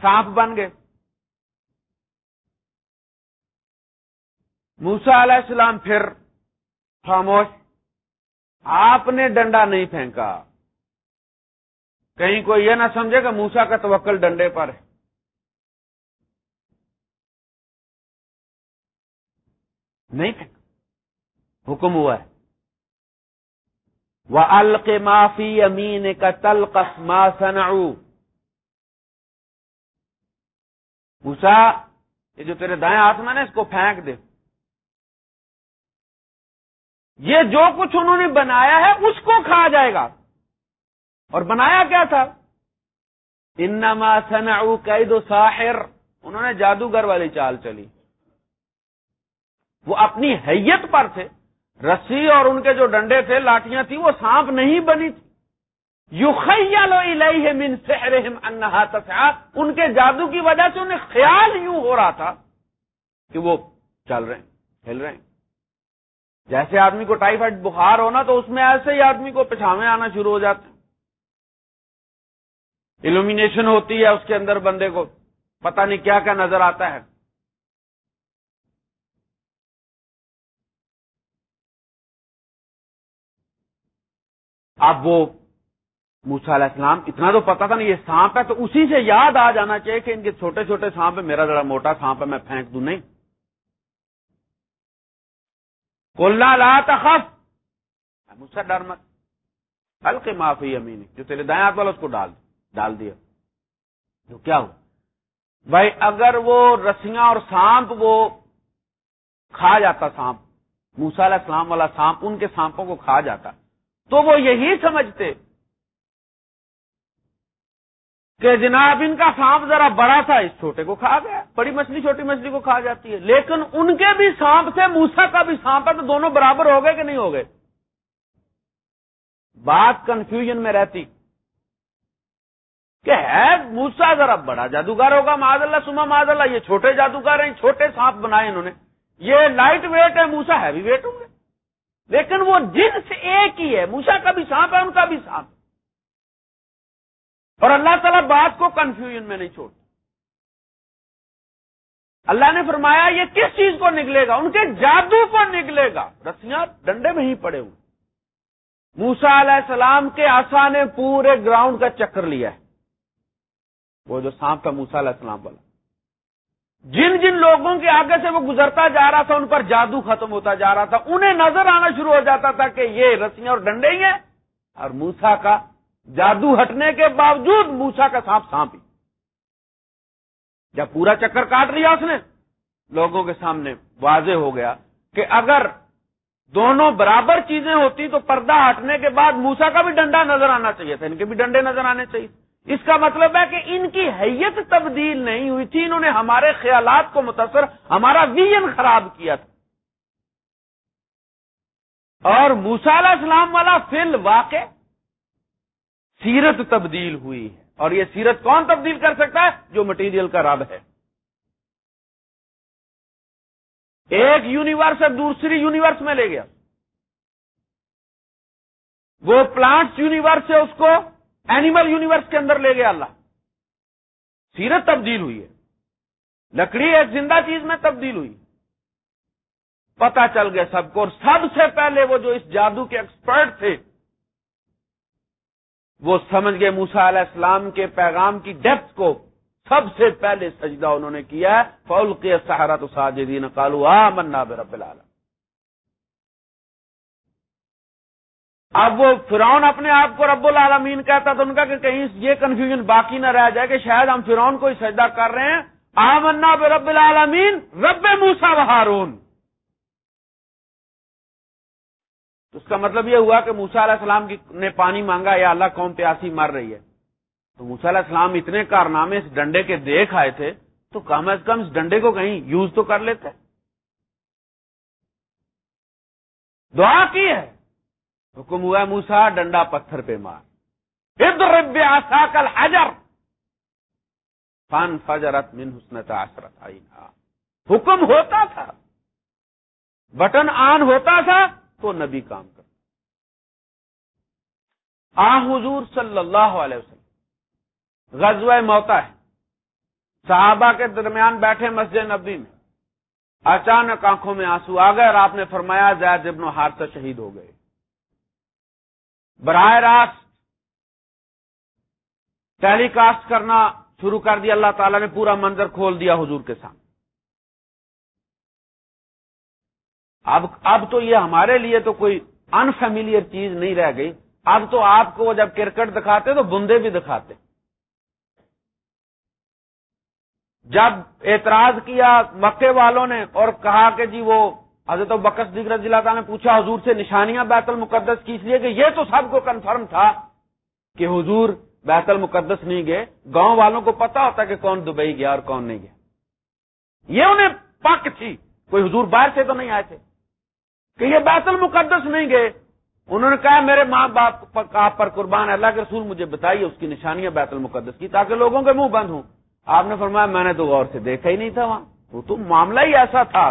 سانپ بن گئے۔ موسا علیہ السلام پھر خاموش، آپ نے ڈنڈا نہیں پھینکا۔ کہیں کوئی یہ نہ سمجھے کہ موسا کا توکل ڈنڈے پر ہے۔ نہیں پھینک حکم ہوا ہے۔ وہ الق معافی امین کا تلقف ما سنعو موسا یہ جو تیرے دائیں ہاتھ میں نا اس کو پھینک دے۔ یہ جو کچھ انہوں نے بنایا ہے اس کو کھا جائے گا۔ اور بنایا کیا تھا؟ انما سنعو قید و ساحر۔ انہوں نے جادوگر والی چال چلی۔ وہ اپنی حیت پر تھے۔ رسی اور ان کے جو ڈنڈے تھے، لاٹیاں تھیں، وہ سانپ نہیں بنی تھی۔ یو من سحرہم انہا تسعا ان کے جادو کی وجہ سے انہیں خیال یوں ہو رہا تھا کہ وہ چل رہے ہیں ہل رہے ہیں۔ جیسے آدمی کو ٹائیفائڈ بخار ہونا تو اس میں ایسے ہی آدمی کو پچھاوے آنا شروع ہو جاتے ہیں۔ الومینیشن ہوتی ہے اس کے اندر بندے کو، پتہ نہیں کیا کیا نظر آتا ہے۔ اب وہ موسا علیہ السلام، اتنا تو پتا تھا نا یہ سانپ ہے، تو اسی سے یاد آ جانا چاہیے کہ ان کے چھوٹے چھوٹے سانپ ہے میرا ذرا موٹا سانپ ہے، میں پھینک دوں، نہیں۔ کولنا لا تخف۔ مجھ سے ڈر مت۔ ہلکے معافی امین جو تیرے دائیں ہاتھ والا، اس کو ڈال ڈال دیا۔ تو کیا ہو بھائی، اگر وہ رسیاں اور سانپ، وہ کھا جاتا سانپ موسا علیہ السلام والا سانپ، ان کے سانپوں کو کھا جاتا، تو وہ یہی سمجھتے۔ کہ جناب ان کا سانپ ذرا بڑا تھا، اس چھوٹے کو کھا گیا۔ بڑی مچھلی، چھوٹی مچھلی کو کھا جاتی ہے۔ لیکن ان کے بھی سانپ سے موسا کا بھی سانپ ہے تو دونوں برابر ہو گئے کہ نہیں ہو گئے؟ بات کنفیوژن میں رہتی۔ کہ ہے موسا ذرا بڑا جادوگر ہوگا معذ اللہ، سما معذ اللہ، یہ چھوٹے جادوگر ہیں، چھوٹے سانپ بنائے انہوں نے۔ یہ لائٹ ویٹ ہے موسا ہیوی ویٹ ہوں گے۔ لیکن وہ جنس ایک ہی ہے موسا کا بھی سانپ ہے، ان کا بھی سانپ۔ اور اللہ تعالیٰ بات کو کنفیوژن میں نہیں چھوڑ اللہ نے فرمایا، یہ کس چیز کو نکلے گا؟ ان کے جادو کو نکلے گا۔ رسیاں ڈنڈے میں ہی پڑے ہوئے۔ موسا علیہ السلام کے آسا نے پورے گراؤنڈ کا چکر لیا ہے۔ وہ جو سانپ تھا موسا علیہ السلام والا۔ جن جن لوگوں کے آگے سے وہ گزرتا جا رہا تھا، ان پر جادو ختم ہوتا جا رہا تھا۔ انہیں نظر آنا شروع ہو جاتا تھا کہ یہ رسیاں اور ڈنڈے ہی ہیں۔ اور موسا کا جادو ہٹنے کے باوجود موسا کا سانپ سانپ ہی جب پورا چکر کاٹ لیا اس نے، لوگوں کے سامنے واضح ہو گیا کہ اگر دونوں برابر چیزیں ہوتی تو پردہ ہٹنے کے بعد موسا کا بھی ڈنڈا نظر آنا چاہیے تھا، ان کے بھی ڈنڈے نظر آنے چاہیے۔ اس کا مطلب ہے کہ ان کی حیت تبدیل نہیں ہوئی تھی، انہوں نے ہمارے خیالات کو متاثر، ہمارا ویژن خراب کیا تھا۔ اور موسا علیہ السلام والا فل واقع سیرت تبدیل ہوئی ہے۔ اور یہ سیرت کون تبدیل کر سکتا ہے؟ جو مٹیریل کا رب ہے۔ ایک یونیورس دوسری یونیورس میں لے گیا۔ وہ پلانٹس یونیورس سے اس کو اینیمل یونیورس کے اندر لے گیا اللہ۔ سیرت تبدیل ہوئی ہے۔ لکڑی ایک زندہ چیز میں تبدیل ہوئی۔ پتا چل گیا سب کو۔ اور سب سے پہلے وہ جو اس جادو کے ایکسپرٹ تھے وہ سمجھ گئے موسا علیہ السلام کے پیغام کی ڈیپتھ کو سب سے پہلے سجدہ انہوں نے کیا فول کے سہارا تو ساجدین کالو آ منا رب العالم اب وہ فرعون اپنے آپ کو رب العالمین کہتا تو ان کا کہ کہیں یہ کنفیوژن باقی نہ رہ جائے کہ شاید ہم فرعون کو ہی سجدہ کر رہے ہیں۔ آمنا رب العالمین رب موسا و ہارون۔ تو اس کا مطلب یہ ہوا کہ موسا علیہ السلام نے پانی مانگا، یا اللہ قوم پیاسی مر رہی ہے۔ تو موسا علیہ السلام اتنے کارنامے اس ڈنڈے کے دیکھ آئے تھے، تو کم از کم اس ڈنڈے کو کہیں یوز تو کر لیتے۔ دعا کی ہے۔ حکم ہوا موسا ڈنڈا پتھر پہ مار۔ ادرب آسا کل حجر فن فجرت من حسنت آسرت حکم ہوتا تھا۔ بٹن آن ہوتا تھا۔ تو نبی کام کرتا آ حضور صلی اللہ علیہ وسلم، غزوہ موتا ہے۔ صحابہ کے درمیان بیٹھے مسجد نبی میں۔ اچانک آنکھوں میں آنسو آ گئے اور آپ نے فرمایا، زید ابن حادثہ شہید ہو گئے۔ براہ راست ٹیلی کاسٹ کرنا شروع کر دیا۔ اللہ تعالیٰ نے پورا منظر کھول دیا حضور کے سامنے۔ اب اب تو یہ ہمارے لیے تو کوئی انفیملیئر چیز نہیں رہ گئی۔ اب تو آپ کو جب کرکٹ دکھاتے تو بندے بھی دکھاتے۔ جب اعتراض کیا مکے والوں نے اور کہا کہ جی وہ حضرت بکس دیگر ضلع نے پوچھا حضور سے نشانیاں بیت المقدس کی اس لیے کہ یہ تو سب کو کنفرم تھا کہ حضور بیت المقدس نہیں گئے۔ گاؤں والوں کو پتا ہوتا کہ کون دبئی گیا اور کون نہیں گیا۔ یہ انہیں پک تھی۔ کوئی حضور باہر سے تو نہیں آئے تھے۔ کہ یہ بیت المقدس نہیں گئے۔ انہوں نے کہا میرے ماں باپ آپ پر قربان اللہ کے رسول مجھے بتائیے اس کی نشانیاں بیت المقدس کی تاکہ لوگوں کے منہ بند ہوں۔ آپ نے فرمایا میں نے تو غور سے دیکھا ہی نہیں تھا وہاں۔ وہ تو معاملہ ہی ایسا تھا۔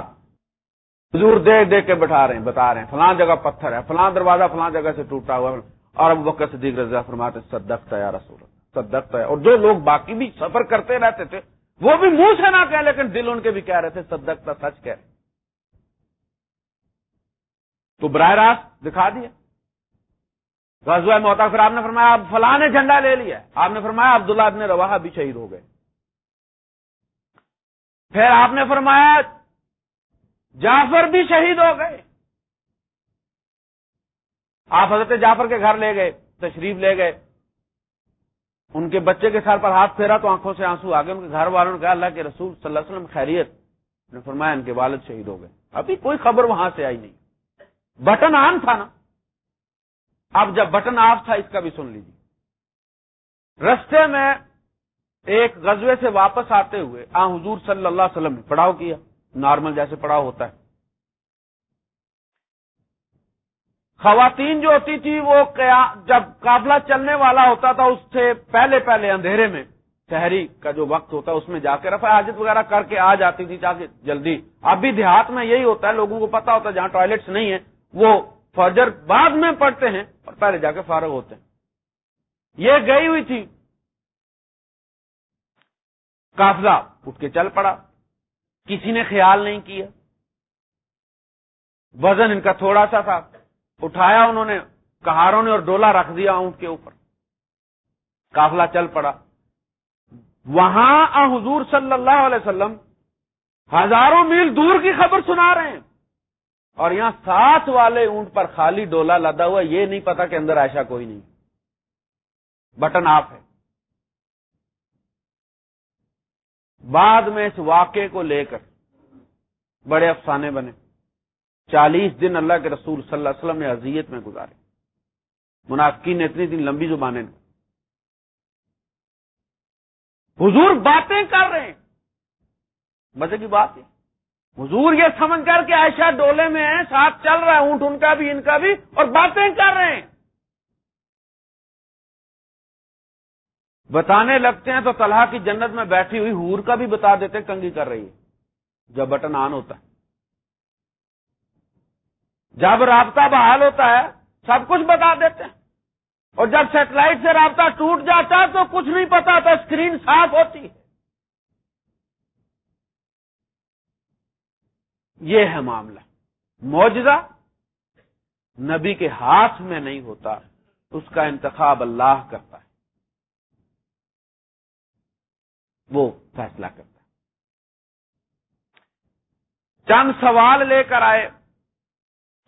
حضور دیکھ دیکھ کے بٹھا رہے ہیں، بتا رہے ہیں، فلاں جگہ پتھر ہے، فلاں دروازہ فلاں جگہ سے ٹوٹا ہوا اور اب وقت صدیق رضا فرماتے صدقت ہے رسول صدقت ہے۔ اور جو لوگ باقی بھی سفر کرتے رہتے تھے، وہ بھی منہ سے نہ کہ لیکن دل ان کے بھی کہہ رہے تھے، صدقت سچ کہہ رہے۔ تو براہ راست دکھا دیا غزوہ موتا پھر آپ نے فرمایا، اب فلاں نے جھنڈا لے لیا۔ آپ نے فرمایا، عبداللہ ابن روا بھی شہید ہو گئے۔ پھر آپ نے فرمایا، جعفر بھی شہید ہو گئے۔ آپ حضرت جعفر کے گھر لے گئے، تشریف لے گئے۔ ان کے بچے کے سر پر ہاتھ پھیرا تو آنکھوں سے آنسو آگے ان کے گھر والوں نے کہا، اللہ کے رسول صلی اللہ علیہ وسلم خیریت۔ نے فرمایا، ان کے والد شہید ہو گئے۔ ابھی کوئی خبر وہاں سے آئی نہیں۔ بٹن آن تھا نا۔ اب جب بٹن آف تھا، اس کا بھی سن لیجیے رستے میں ایک غزوے سے واپس آتے ہوئے، آ، حضور صلی اللہ علیہ وسلم نے پڑاؤ کیا۔ نارمل جیسے پڑاؤ ہوتا ہے۔ خواتین جو ہوتی تھی، وہ جب قابلہ چلنے والا ہوتا تھا، اس سے پہلے پہلے اندھیرے میں شہری کا جو وقت ہوتا ہے اس میں جا کے رفا حاجت وغیرہ کر کے آ جاتی تھی، تاکہ جلدی۔ اب بھی دیہات میں یہی ہوتا ہے، لوگوں کو پتا ہوتا ہے، جہاں ٹوائلٹس نہیں ہے وہ فجر بعد میں پڑھتے ہیں اور پہلے جا کے فارغ ہوتے ہیں۔ یہ گئی ہوئی تھی۔ کافلا اٹھ کے چل پڑا۔ کسی نے خیال نہیں کیا۔ وزن ان کا تھوڑا سا تھا۔ اٹھایا انہوں نے، کہاروں نے اور ڈولا رکھ دیا اونٹ کے اوپر۔ کافلا چل پڑا۔ وہاں حضور صلی اللہ علیہ وسلم ہزاروں میل دور کی خبر سنا رہے ہیں۔ اور یہاں ساتھ والے اونٹ پر خالی ڈولا لدا ہوا یہ نہیں پتا کہ اندر ایسا کوئی نہیں۔ بٹن آف ہے۔ بعد میں اس واقعے کو لے کر بڑے افسانے بنے۔ چالیس دن اللہ کے رسول صلی اللہ علیہ وسلم نے اذیت میں گزارے۔ منافقین نے اتنی دن لمبی زبانیں حضور باتیں کر رہے ہیں۔ مزے کی بات ہے۔ حضور یہ سمجھ کر کے ایسا ڈولے میں ہیں، ساتھ چل رہا ہے، اونٹ ان کا بھی، ان کا بھی، اور باتیں کر رہے ہیں۔ بتانے لگتے ہیں تو طلحہ کی جنت میں بیٹھی ہوئی ہور کا بھی بتا دیتے کنگی کر رہی ہے۔ جب بٹن آن ہوتا ہے۔ جب رابطہ بحال ہوتا ہے، سب کچھ بتا دیتے ہیں۔ اور جب سیٹلائٹ سے رابطہ ٹوٹ جاتا ہے تو کچھ نہیں پتا، تو اسکرین صاف ہوتی ہے۔ یہ ہے معاملہ۔ موجودہ نبی کے ہاتھ میں نہیں ہوتا، اس کا انتخاب اللہ کرتا ہے۔ وہ فیصلہ کرتا ہے۔ چند سوال لے کر آئے۔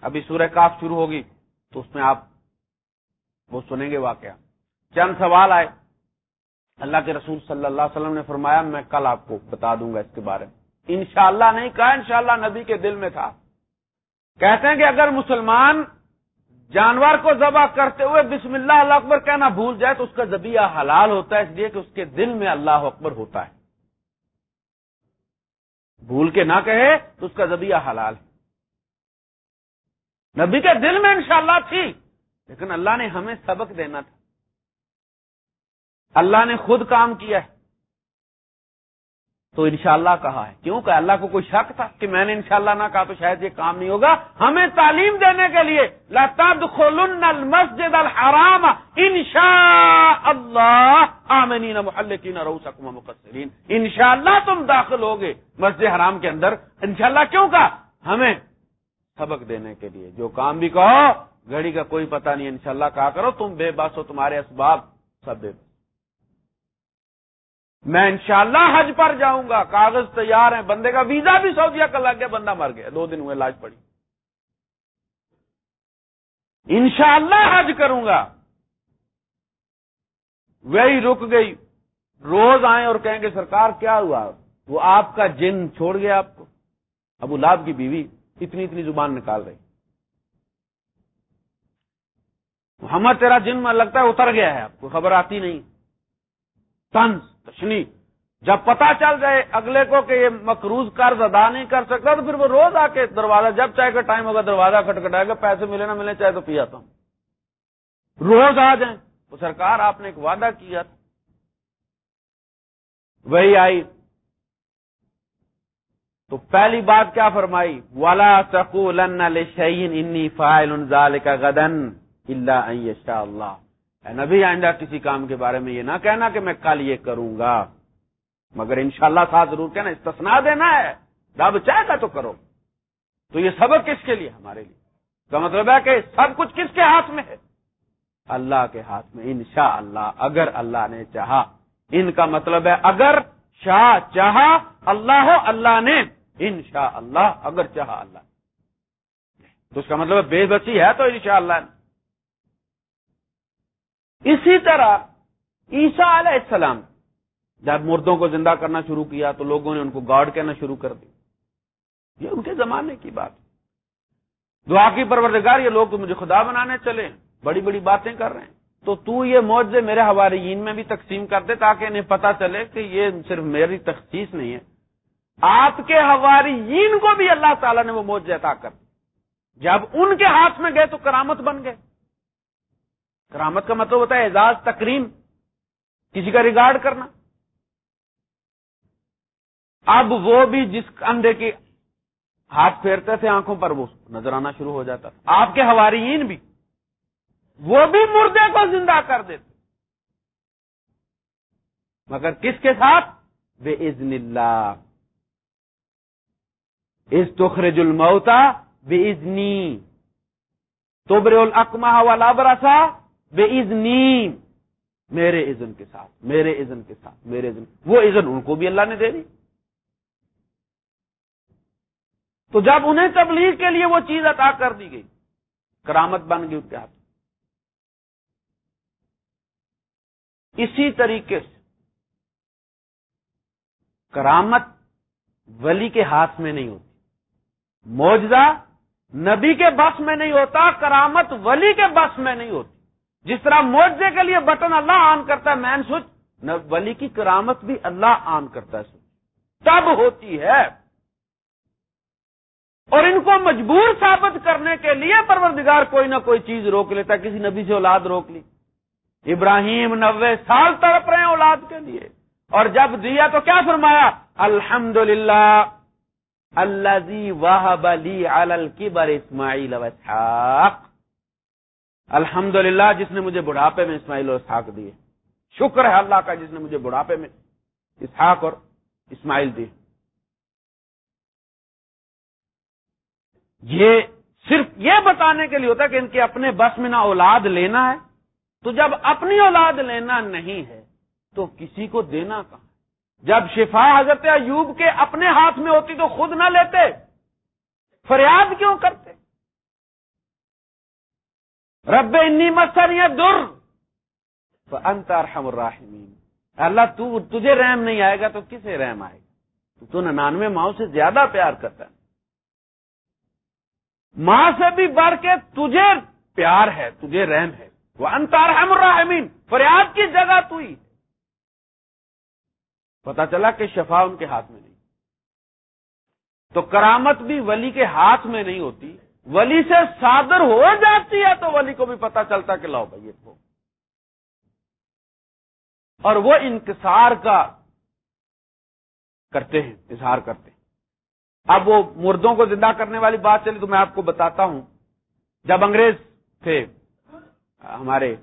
ابھی سورہ کاف شروع ہوگی تو اس میں آپ وہ سنیں گے واقعہ۔ چند سوال آئے۔ اللہ کے رسول صلی اللہ علیہ وسلم نے فرمایا، میں کل آپ کو بتا دوں گا اس کے بارے میں۔ انشاءاللہ نہیں کہا، انشاءاللہ نبی کے دل میں تھا۔ کہتے ہیں کہ اگر مسلمان جانور کو ذبح کرتے ہوئے بسم اللہ اللہ اکبر کہنا بھول جائے تو اس کا ذبیہ حلال ہوتا ہے، اس لیے کہ اس کے دل میں اللہ اکبر ہوتا ہے۔ بھول کے نہ کہے تو اس کا ذبیہ حلال ہے۔ نبی کے دل میں انشاءاللہ تھی، لیکن اللہ نے ہمیں سبق دینا تھا۔ اللہ نے خود کام کیا ہے۔ تو انشاءاللہ کہا ہے۔ کیوں کہ اللہ کو کوئی شک تھا کہ میں نے انشاءاللہ نہ کہا تو شاید یہ کام نہیں ہوگا۔ ہمیں تعلیم دینے کے لیے لتاد خلن المسجد الحرام ان شاء اللہ۔ آمنین محلقین روسکم مقصرین۔ ان شاء اللہ تم داخل ہوگے مسجد حرام کے اندر۔ انشاءاللہ کیوں کہا؟ ہمیں سبق دینے کے لیے۔ جو کام بھی کہو، گھڑی کا کوئی پتہ نہیں، انشاءاللہ کہا کرو، تم بے بس ہو، تمہارے اسباب سب بے بس۔ میں انشاءاللہ حج پر جاؤں گا، کاغذ تیار ہیں، بندے کا ویزا بھی سعودیہ کا لگ گیا، بندہ مر گیا، دو دن ہوئے لاش پڑی۔ انشاءاللہ حج کروں گا۔ وہی رک گئی، روز آئیں اور کہیں گے، سرکار، کیا ہوا؟ وہ آپ کا جن چھوڑ گیا آپ کو۔ ابو لاب کی بیوی اتنی اتنی زبان نکال رہی۔ محمد، تیرا جن میں لگتا ہے اتر گیا ہے، آپ کو خبر آتی نہیں۔ تنس تشنی جب پتا چل جائے اگلے کو کہ یہ مقروض قرض ادا نہیں کر سکتا، تو پھر وہ روز آ کے دروازہ، جب چاہے کا ٹائم ہوگا دروازہ کھٹکھٹائے گا، پیسے ملے نہ ملے، چاہے تو پی آتا ہوں۔ روز آ جائیں۔ تو سرکار، آپ نے ایک وعدہ کیا۔ تھا وہی آئی۔ تو پہلی بات کیا فرمائی؟ والا سکول انی فائل کا گدن اللہ شاء اللہ نبی، آئندہ کسی کام کے بارے میں یہ نہ کہنا کہ میں کل یہ کروں گا۔ مگر انشاءاللہ شاء اللہ ضرور کہنا استثنا دینا ہے۔ رب چاہے گا تو کرو۔ تو یہ سبق کس کے لیے؟ ہمارے لیے۔ کا مطلب ہے کہ سب کچھ کس کے ہاتھ میں ہے؟ اللہ کے ہاتھ میں، انشاءاللہ، اگر اللہ نے چاہا۔ ان کا مطلب ہے اگر شاہ چاہا، اللہ ہو، اللہ نے۔ انشاءاللہ اللہ اگر چاہا، اللہ۔ تو اس کا مطلب بے بسی ہے تو انشاءاللہ۔ اللہ اسی طرح عیسیٰ علیہ السلام، جب مردوں کو زندہ کرنا شروع کیا تو لوگوں نے ان کو گاڈ کہنا شروع کر دی یہ ان کے زمانے کی بات دعا کی پروردگار، یہ لوگ مجھے خدا بنانے چلے بڑی بڑی باتیں کر رہے ہیں۔ تو تو یہ موجے میرے حوالین میں بھی تقسیم کر دے تاکہ انہیں پتا چلے کہ یہ صرف میری تخصیص نہیں ہے۔ آپ کے حوالین کو بھی اللہ تعالیٰ نے وہ موج عطا کر جب ان کے ہاتھ میں گئے تو کرامت بن گئے۔ کرامت کا مطلب ہوتا ہے اعزاز، تکریم، کسی کا ریگارڈ کرنا۔ اب وہ بھی جس اندھے کے ہاتھ پھیرتے تھے آنکھوں پر، وہ نظر آنا شروع ہو جاتا تھا۔ آپ کے ہوارئین بھی، وہ بھی مردے کو زندہ کر دیتے۔ مگر کس کے ساتھ؟ بے عزن اللہ۔ اس تخرج الموتا بے ازنی توبر القما والا برسا بے ازنی میرے عزن کے ساتھ، میرے عزن کے ساتھ، میرے عزن وہ عزن ان کو بھی اللہ نے دے دی۔ تو جب انہیں تبلیغ کے لیے وہ چیز عطا کر دی گئی، کرامت بن گئی اس کے ہاتھ۔ اسی طریقے سے کرامت ولی کے ہاتھ میں نہیں ہوتی موجزہ نبی کے بس میں نہیں ہوتا، کرامت ولی کے بس میں نہیں ہوتی۔ جس طرح موجے کے لیے بٹن اللہ آن کرتا ہے مین سوچ ولی کی کرامت بھی اللہ آن کرتا ہے۔ سوچ تب ہوتی ہے۔ اور ان کو مجبور ثابت کرنے کے لیے پروردگار کوئی نہ کوئی چیز روک لیتا کسی نبی سے اولاد روک لی۔ ابراہیم نوے سال تڑپ رہے ہیں اولاد کے لیے۔ اور جب دیا تو کیا فرمایا؟ الحمد للہ اللہ واہ بلی البر اسماعیل الحمد للہ جس نے مجھے بڑھاپے میں اسماعیل اور اسحاق دیے۔ شکر ہے اللہ کا، جس نے مجھے بڑھاپے میں اسحاق اور اسماعیل دیے۔ یہ صرف یہ بتانے کے لیے ہوتا ہے کہ ان کے اپنے بس میں نہ اولاد لینا ہے۔ تو جب اپنی اولاد لینا نہیں ہے، تو کسی کو دینا کہاں جب شفا حضرت ایوب کے اپنے ہاتھ میں ہوتی تو خود نہ لیتے۔ فریاد کیوں کرتے؟ رب انی مسر یا در انتر ہم الراحمین۔ اللہ تو تجھے رحم نہیں آئے گا تو کسے رحم آئے گا؟ تو ننانوے ماؤں سے زیادہ پیار کرتا ہے۔ ماں سے بھی بڑھ کے تجھے پیار ہے، تجھے رحم ہے۔ وہ انتار الراحمین، فریاد کی جگہ تو ہی۔ پتا چلا کہ شفا ان کے ہاتھ میں نہیں۔ تو کرامت بھی ولی کے ہاتھ میں نہیں ہوتی۔ ولی سے صادر ہو جاتی ہے تو ولی کو بھی پتا چلتا کہ لاؤ بھائی تو۔ اور وہ انکسار کا کرتے ہیں، اظہار کرتے ہیں۔ اب وہ مردوں کو زندہ کرنے والی بات چلی تو میں آپ کو بتاتا ہوں۔ جب انگریز تھے، ہمارے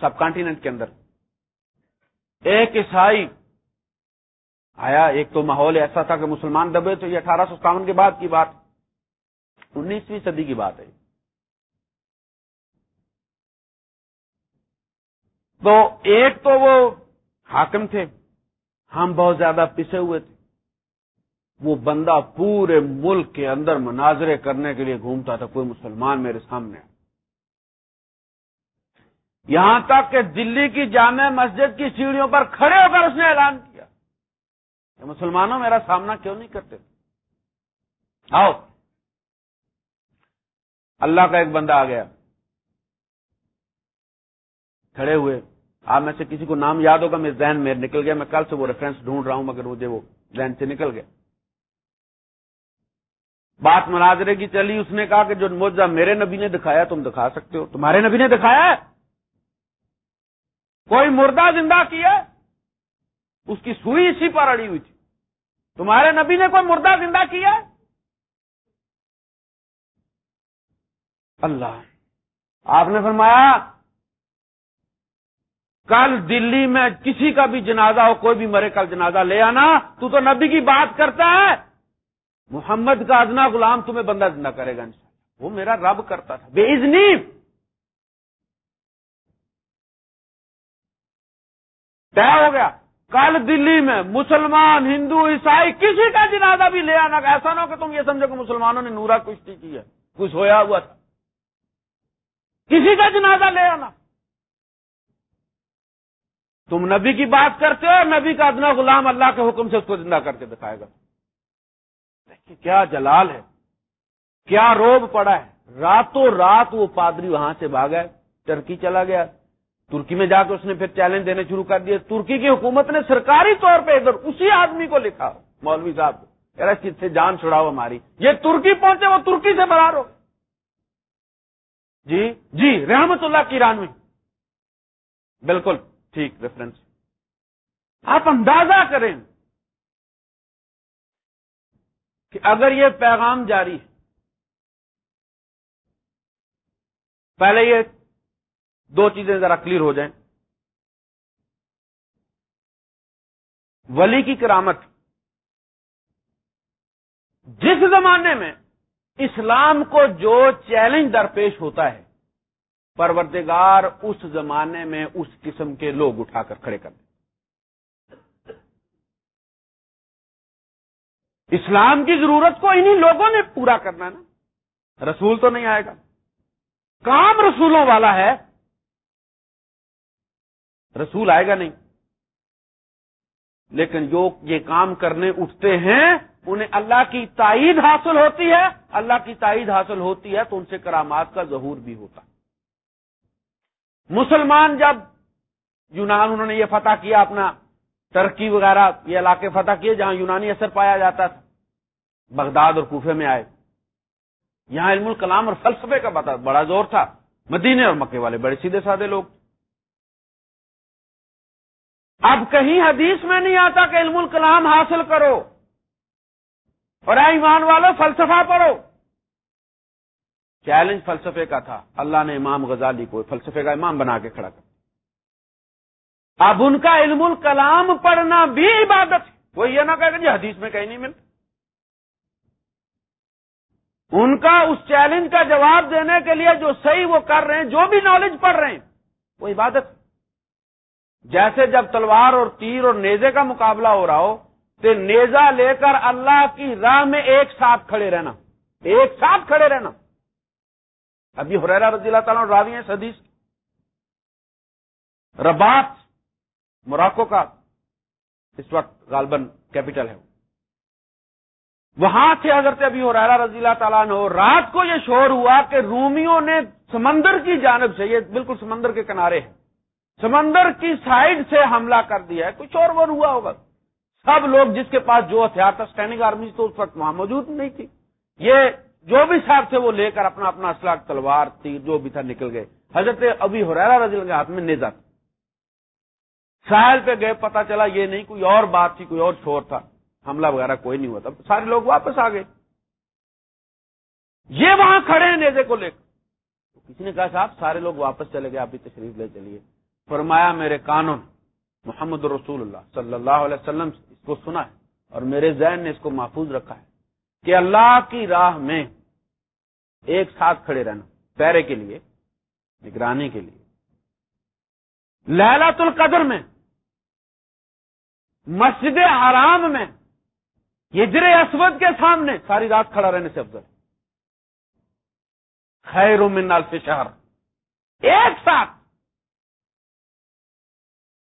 سب کانٹیننٹ کے اندر، ایک عیسائی آیا، ایک تو ماحول ایسا تھا کہ مسلمان دبے تو یہ اٹھارہ سو ستاون کے بعد کی بات۔ انیسویں صدی کی بات ہے۔ تو ایک تو وہ حاکم تھے، ہم بہت زیادہ پسے ہوئے تھے۔ وہ بندہ پورے ملک کے اندر مناظرے کرنے کے لیے گھومتا تھا، کوئی مسلمان میرے سامنے۔ یہاں تک کہ دلی کی جامع مسجد کی سیڑھیوں پر کھڑے ہو کر اس نے اعلان کیا کہ مسلمانوں میرا سامنا کیوں نہیں کرتے؟ آؤ۔ اللہ کا ایک بندہ آ گیا۔ کھڑے ہوئے۔ آپ میں سے کسی کو نام یاد ہوگا، میرے ذہن میں نکل گیا۔ میں کل سے وہ ریفرنس ڈھونڈ رہا ہوں، مگر مجھے وہ ذہن سے نکل گیا۔ بات مناظرے کی چلی، اس نے کہا کہ جو موجہ میرے نبی نے دکھایا، تم دکھا سکتے ہو۔ تمہارے نبی نے دکھایا ہے۔ کوئی مردہ زندہ کیا اس کی سوئی اسی پر اڑی ہوئی تھی۔ تمہارے نبی نے کوئی مردہ زندہ کیا اللہ۔ آپ نے فرمایا، کل دلی میں کسی کا بھی جنازہ ہو، کوئی بھی مرے، کل جنازہ لے آنا۔ تو تو نبی کی بات کرتا ہے۔ محمد کا ادنا غلام تمہیں بندہ زندہ کرے گا وہ میرا رب کرتا تھا۔ بے ازنی طے ہو گیا۔ کل دلی میں مسلمان، ہندو، عیسائی، کسی کا جنازہ بھی لے آنا۔ ایسا نہ ہو کہ تم یہ سمجھو کہ مسلمانوں نے نورا کشتی کی ہے۔ کچھ ہویا ہوا تھا۔ کسی کا جنازہ لے آنا۔ تم نبی کی بات کرتے ہو نبی کا ادنا غلام اللہ کے حکم سے اس کو زندہ کر کے دکھائے گا۔ کیا جلال ہے۔ کیا روب پڑا ہے۔ راتوں رات وہ پادری وہاں سے بھاگا ہے۔ ٹرکی چلا گیا۔ ترکی میں جا کے اس نے پھر چیلنج دینے شروع کر دیے۔ ترکی کی حکومت نے سرکاری طور پہ ادھر اسی آدمی کو لکھا مولوی صاحب کو۔ کس سے جان چھڑاؤ ہماری۔ یہ ترکی پہنچے، وہ ترکی سے برار ہو۔ جی؟ جی رحمت اللہ کی رانوی۔ بالکل، ٹھیک ریفرنس آپ اندازہ کریں کہ اگر یہ پیغام جاری ہے، پہلے یہ دو چیزیں ذرا کلیئر ہو جائیں۔ ولی کی کرامت۔ جس زمانے میں اسلام کو جو چیلنج درپیش ہوتا ہے، پروردگار اس زمانے میں اس قسم کے لوگ اٹھا کر کھڑے کرتے اسلام کی ضرورت کو انہی لوگوں نے پورا کرنا نا۔ رسول تو نہیں آئے گا۔ کام رسولوں والا ہے۔ رسول آئے گا نہیں۔ لیکن جو یہ کام کرنے اٹھتے ہیں انہیں اللہ کی تائید حاصل ہوتی ہے، اللہ کی تائید حاصل ہوتی ہے تو ان سے کرامات کا ظہور بھی ہوتا۔ مسلمان جب یونان، انہوں نے یہ فتح کیا، اپنا ترکی وغیرہ، یہ علاقے فتح کیے جہاں یونانی اثر پایا جاتا تھا۔ بغداد اور کوفے میں آئے۔ یہاں علم الکلام اور فلسفے کا بڑا زور تھا۔ مدینے اور مکے والے، بڑے سیدھے سادے لوگ۔ اب کہیں حدیث میں نہیں آتا کہ علم الکلام حاصل کرو۔ اور ایمان والو، فلسفہ پڑھو۔ چیلنج فلسفے کا تھا۔ اللہ نے امام غزالی کو فلسفے کا امام بنا کے کھڑا کر اب ان کا علم الکلام پڑھنا بھی عبادت وہ یہ نہ کہ جی حدیث میں کہیں نہیں ملتا۔ ان کا اس چیلنج کا جواب دینے کے لیے جو صحیح وہ کر رہے ہیں، جو بھی نالج پڑھ رہے ہیں، وہ عبادت جیسے جب تلوار اور تیر اور نیزے کا مقابلہ ہو رہا ہو تو نیزا لے کر اللہ کی راہ میں ایک ساتھ کھڑے رہنا۔ ایک ساتھ کھڑے رہنا۔ ابھی حریرا رضی اللہ تعالیٰ راوی ہیں سدیش ربات موراکو کا اس وقت غالبن کیپٹل ہے۔ وہاں سے حضرت ابھی حریرا رضی اللہ تعالیٰ نے رات کو یہ شور ہوا کہ رومیوں نے سمندر کی جانب سے، یہ بالکل سمندر کے کنارے ہے، سمندر کی سائڈ سے حملہ کر دیا ہے۔ کچھ اور وہ ہوا ہوگا۔ سب لوگ جس کے پاس جو ہتھیار تھا اسٹینڈنگ آرمی تو اس وقت وہاں موجود نہیں تھی۔ یہ جو بھی صاحب تھے، وہ لے کر اپنا اپنا اسلحہ تلوار، تیر، جو بھی تھا، نکل گئے۔ حضرت ابھی حریرا رضی اللہ کے ہاتھ میں نیزا تھا۔ ساحل پہ گئے پتا چلا یہ نہیں، کوئی اور بات تھی، کوئی اور شور تھا۔ حملہ وغیرہ کوئی نہیں ہوا تھا۔ سارے لوگ واپس آ گئے۔ یہ وہاں کھڑے ہیں نیزے کو لے کر۔ کسی نے کہا، صاحب، سارے لوگ واپس چلے گئے، آپ بھی تشریف لے چلیے۔ فرمایا، میرے قانون محمد رسول اللہ صلی اللہ علیہ وسلم اس کو سنا ہے اور میرے ذہن نے اس کو محفوظ رکھا ہے کہ اللہ کی راہ میں ایک ساتھ کھڑے رہنا، پیرے کے لیے، نگرانی کے لیے۔ لہلات القدر میں، مسجد حرام میں، ہجر اسود کے سامنے ساری رات کھڑا رہنے سے افضل۔ خیر من الف شہر، ایک ساتھ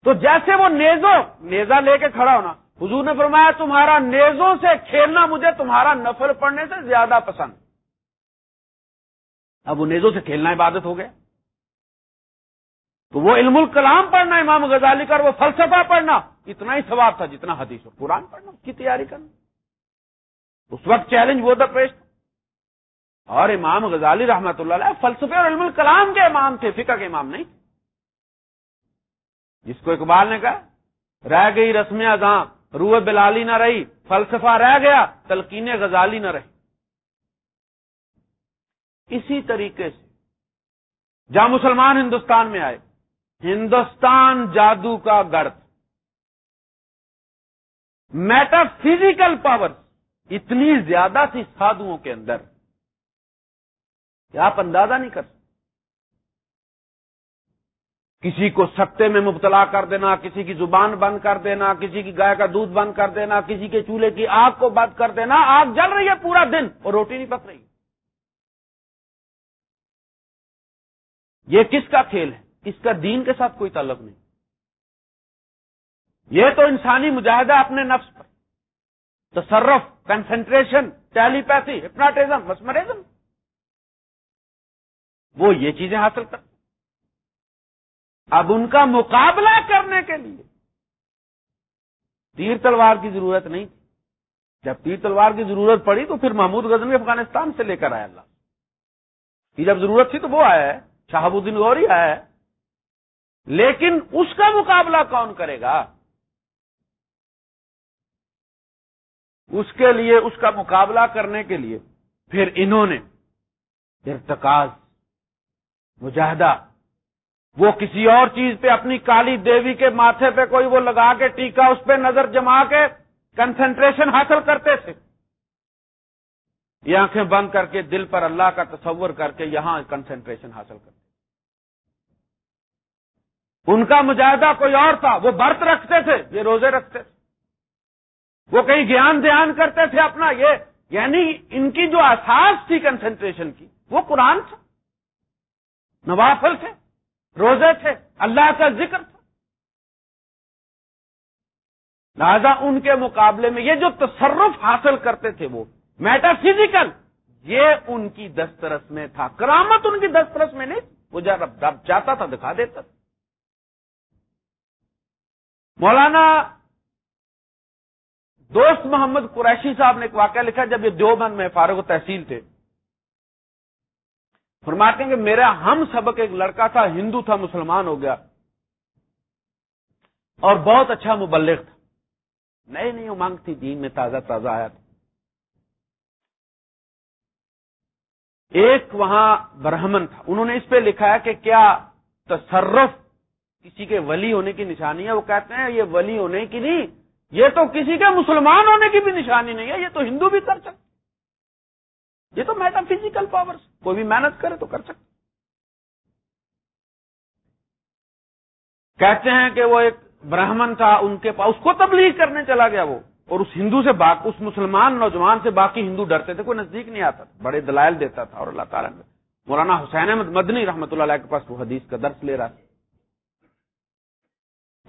تو جیسے وہ نیزو نیزا لے کے کھڑا ہونا۔ حضور نے فرمایا، تمہارا نیزوں سے کھیلنا مجھے تمہارا نفل پڑنے سے زیادہ پسند۔ اب وہ نیزوں سے کھیلنا عبادت ہو گیا۔ تو وہ علم الکلام پڑھنا، امام غزالی کا وہ فلسفہ پڑھنا۔ اتنا ہی ثواب تھا جتنا حدیث اور قرآن پڑھنا، اس کی تیاری کرنا۔ اس وقت چیلنج وہ درپیش تھا۔ اور امام غزالی رحمت اللہ علیہ فلسفے اور علم الکلام کے امام تھے، فقہ کے امام نہیں جس کو اقبال نے کہا، رہ گئی رسم ازاں روح بلالی نہ رہی، فلسفہ رہ گیا، تلقین غزالی نہ رہی. اسی طریقے سے جہاں مسلمان ہندوستان میں آئے، ہندوستان جادو کا گڑھ میٹا فزیکل پاور اتنی زیادہ تھی سادھوؤں کے اندر، کہ آپ اندازہ نہیں کر سکتے. کسی کو سکتے میں مبتلا کر دینا، کسی کی زبان بند کر دینا، کسی کی گائے کا دودھ بند کر دینا، کسی کے چولہے کی آگ کو بند کر دینا، آگ جل رہی ہے پورا دن اور روٹی نہیں پک رہی۔ یہ کس کا کھیل ہے؟ اس کا دین کے ساتھ کوئی تعلق نہیں۔ یہ تو انسانی مجاہدہ اپنے نفس پر۔ تصرف کنسنٹریشن ٹیلیپیتھی ہپناٹزم مسمرزم وہ یہ چیزیں حاصل کر اب ان کا مقابلہ کرنے کے لیے تیر تلوار کی ضرورت نہیں تھی۔ جب تیر تلوار کی ضرورت پڑی تو پھر محمود غزنی افغانستان سے لے کر آیا اللہ۔ کی جب ضرورت تھی تو وہ آیا ہے شہاب الدین غوری آیا ہے۔ لیکن اس کا مقابلہ کون کرے گا؟ اس کے لیے، اس کا مقابلہ کرنے کے لیے پھر انہوں نے ارتکاز، مجاہدہ وہ کسی اور چیز پہ اپنی کالی دیوی کے ماتھے پہ کوئی وہ لگا کے ٹیکا اس پہ نظر جما کے کنسنٹریشن حاصل کرتے تھے۔ یہ آنکھیں بند کر کے دل پر اللہ کا تصور کر کے یہاں کنسنٹریشن حاصل کرتے ان کا مجاہدہ کوئی اور تھا، وہ برت رکھتے تھے، یہ روزے رکھتے تھے۔ وہ کہیں گیان دھیان کرتے تھے اپنا، یہ یعنی ان کی جو احساس تھی کنسنٹریشن کی، وہ قرآن تھا۔ نوافل تھے۔ روزے تھے، اللہ کا ذکر تھا۔ لہذا ان کے مقابلے میں یہ جو تصرف حاصل کرتے تھے وہ میٹا فزیکل یہ ان کی دسترس میں تھا۔ کرامت ان کی دسترس میں نہیں، وہ جب جاتا تھا دکھا دیتا تھا۔ مولانا دوست محمد قریشی صاحب نے ایک واقعہ لکھا، جب یہ دیوبند میں فاروق و تحصیل تھے فرماتے ہیں کہ میرا ہم سبق ایک لڑکا تھا، ہندو تھا، مسلمان ہو گیا۔ اور بہت اچھا مبلغ تھا۔ نئی نئی امنگ تھی، دین میں تازہ تازہ آیا تھا۔ ایک وہاں برہمن تھا۔ انہوں نے اس پہ لکھا ہے کہ کیا تصرف کسی کے ولی ہونے کی نشانی ہے؟ وہ کہتے ہیں، یہ ولی ہونے کی نہیں، یہ تو کسی کے مسلمان ہونے کی بھی نشانی نہیں ہے، یہ تو ہندو بھی کر سکتے یہ تو میٹا فزیکل پاور کوئی بھی محنت کرے تو کر سکتے کہتے ہیں کہ وہ ایک براہمن تھا، ان کے پاس اس کو تبلیغ کرنے چلا گیا وہ۔ اور اس ہندو سے اس مسلمان نوجوان سے باقی ہندو ڈرتے تھے، کوئی نزدیک نہیں آتا تھا۔ بڑے دلائل دیتا تھا اور اللہ تعالیٰ نے مولانا حسین احمد مدنی رحمۃ اللہ علیہ کے پاس وہ حدیث کا درس لے رہا تھا۔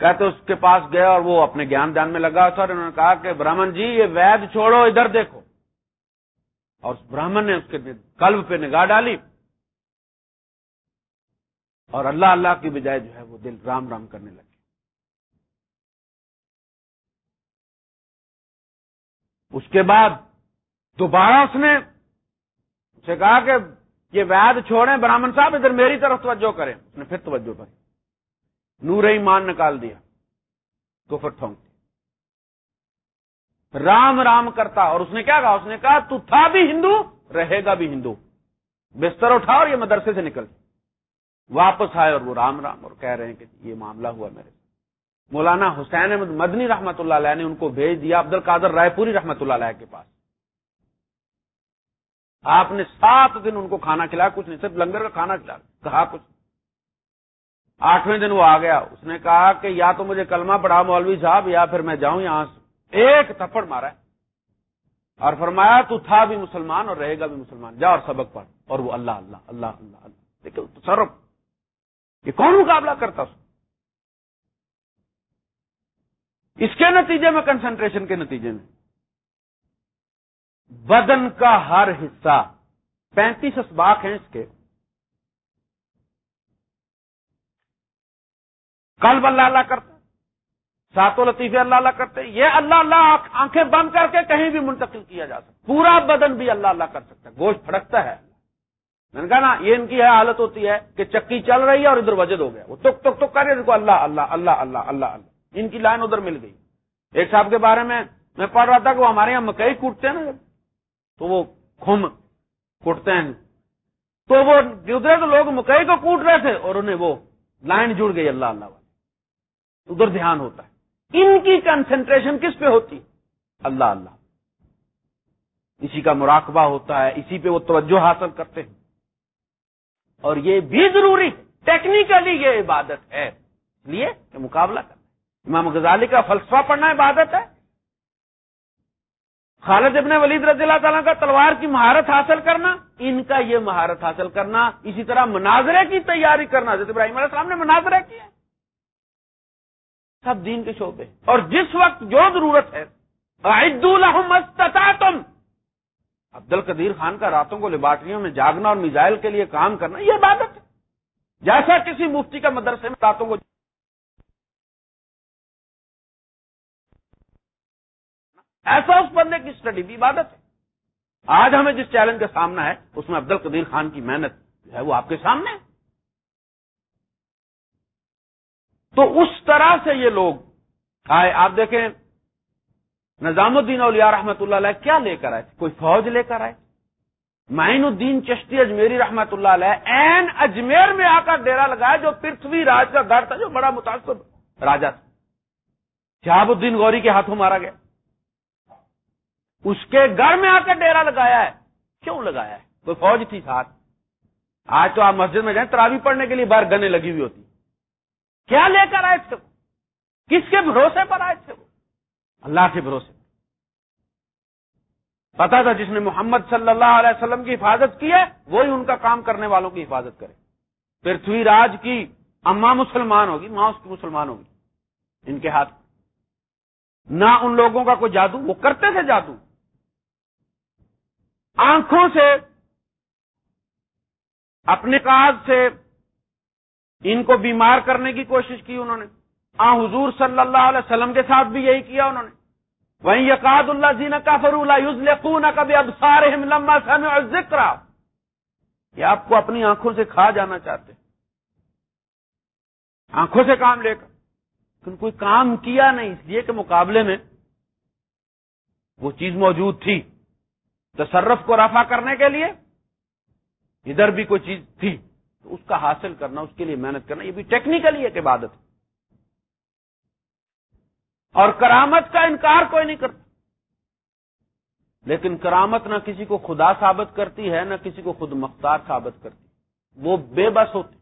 کہتے اس کے پاس گیا اور وہ اپنے گیان دان میں لگا تھا اور انہوں نے کہا کہ براہمن جی یہ وید چھوڑو، ادھر دیکھو۔ اور اس براہمن نے اس کے قلب پہ نگاہ ڈالی اور اللہ اللہ کی بجائے جو ہے وہ دل رام رام کرنے لگے۔ اس کے بعد دوبارہ اس نے اسے کہا کہ یہ وید چھوڑیں، براہمن صاحب، ادھر میری طرف توجہ کریں۔ اس نے پھر توجہ کری نور ایمان نکال دیا۔ تو پھر ٹھونک رام رام کرتا اور اس نے کیا کہا؟ اس نے کہا، تو تھا بھی ہندو، رہے گا بھی ہندو۔ بستر اٹھا اور یہ مدرسے سے نکل۔ واپس آئے اور وہ رام رام اور کہہ رہے ہیں کہ یہ معاملہ ہوا میرے مولانا حسین احمد مدنی رحمت اللہ علیہ نے ان کو بھیج دیا عبد القادر رائے پوری رحمت اللہ علیہ کے پاس۔ آپ نے سات دن ان کو کھانا کھلایا کچھ نہیں، صرف لنگر کا کھانا کھلا، کہا کچھ۔ آٹھویں دن وہ آ گیا، اس نے کہا کہ یا تو مجھے کلمہ پڑھا مولوی صاحب، یا پھر میں جاؤں یہاں سے۔ ایک تھپڑ مارا ہے اور فرمایا تو تھا بھی مسلمان اور رہے گا بھی مسلمان، جا اور سبق پڑھ۔ اور وہ اللہ اللہ اللہ اللہ اللہ۔ لیکن سرف یہ کون مقابلہ کرتا اس اس کے نتیجے میں کنسنٹریشن کے نتیجے میں۔ بدن کا ہر حصہ، پینتیس اسباق ہیں اس کے۔ قلب اللہ اللہ کرتا۔ ساتوں لطیفے اللہ اللہ کرتے یہ اللہ اللہ آنکھیں بند کر کے کہیں بھی منتقل کیا جا سکتا پورا بدن بھی اللہ اللہ کر سکتا ہے۔ گوشت پھڑکتا ہے۔ میں نے کہا نا، یہ ان کی حالت ہوتی ہے کہ چکی چل رہی ہے اور ادھر وجد ہو گیا۔ وہ تک تک تک کر رہے دیکھو، اللہ اللہ اللہ اللہ اللہ اللہ۔ ان کی لائن ادھر مل گئی۔ ایک صاحب کے بارے میں میں پڑھ رہا تھا کہ وہ ہمارے یہاں مکئی کوٹتے ہیں نا تو وہ کھم کوٹتے ہیں۔ تو وہ گزرے تو لوگ مکئی کو کوٹ رہے تھے اور انہیں وہ لائن جڑ گئی اللہ اللہ والے ادھر دھیان ہوتا ہے۔ ان کی کنسنٹریشن کس پہ ہوتی؟ اللہ اللہ۔ اسی کا مراقبہ ہوتا ہے، اسی پہ وہ توجہ حاصل کرتے ہیں۔ اور یہ بھی ضروری ٹیکنیکلی یہ عبادت ہے۔ اس لیے کہ مقابلہ کرنا امام غزالی کا فلسفہ پڑھنا عبادت ہے۔ خالد ابن ولید رضی اللہ تعالیٰ کا تلوار کی مہارت حاصل کرنا، ان کا یہ مہارت حاصل کرنا، اسی طرح مناظرے کی تیاری کرنا۔ حضرت ابراہیم علیہ السلام نے مناظرے کیا سب دین کے شعبے۔ اور جس وقت جو ضرورت ہے عید تم عبد القدیر خان کا راتوں کو لیبارٹریوں میں جاگنا اور میزائل کے لیے کام کرنا، یہ عبادت ہے۔ جیسا کسی مفتی کا مدرسے میں راتوں کو ایسا اس بندے کی اسٹڈی بھی عبادت ہے۔ آج ہمیں جس چیلنج کا سامنا ہے، اس میں عبد القدیر خان کی محنت جو ہے وہ آپ کے سامنے ہے۔ تو اس طرح سے یہ لوگ آئے، آپ دیکھیں، نظام الدین اولیاء رحمت اللہ علیہ کیا لے کر آئے؟ کوئی فوج لے کر آئے؟ معین الدین چشتی اجمیری رحمت اللہ علیہ این اجمیر میں آ کر ڈیرا لگایا، جو پرتھوی راج کا گھر تھا، جو بڑا متاثر راجا تھا۔ شہاب الدین گوری کے ہاتھوں مارا گیا۔ اس کے گھر میں آ کر ڈیرا لگایا ہے۔ کیوں لگایا ہے؟ کوئی فوج تھی ساتھ۔ آج تو آپ مسجد میں جائیں، تراوی پڑھنے کے لیے باہر گنے لگی ہوئی ہوتی۔ کیا لے کر آئے تھے وہ؟ کس کے بھروسے پر آئے تھے وہ؟ اللہ کے بھروسے پتا تھا جس نے محمد صلی اللہ علیہ وسلم کی حفاظت کی ہے، وہی ان کا کام کرنے والوں کی حفاظت کرے۔ پرتھوی راج کی اما مسلمان ہوگی، ماں اس کی مسلمان ہوگی، ان کے ہاتھ۔ نہ ان لوگوں کا کوئی جادو، وہ کرتے تھے جادو۔ آنکھوں سے، اپنے کاج سے ان کو بیمار کرنے کی کوشش کی انہوں نے۔ آ حضور صلی اللہ علیہ وسلم کے ساتھ بھی یہی کیا انہوں نے۔ وہیں یقاد اللہ زین کا فرول کبھی اب ذکر یہ آپ کو اپنی آنکھوں سے کھا جانا چاہتے آنکھوں سے کام لے کر۔ کوئی کام کیا نہیں، اس لیے کہ مقابلے میں وہ چیز موجود تھی۔ تصرف کو رفع کرنے کے لیے ادھر بھی کوئی چیز تھی۔ تو اس کا حاصل کرنا، اس کے لیے محنت کرنا، یہ بھی ٹیکنیکلی ایک عبادت ہے۔ اور کرامت کا انکار کوئی نہیں کرتا۔ لیکن کرامت نہ کسی کو خدا ثابت کرتی ہے، نہ کسی کو خود مختار ثابت کرتی۔ وہ بے بس ہوتی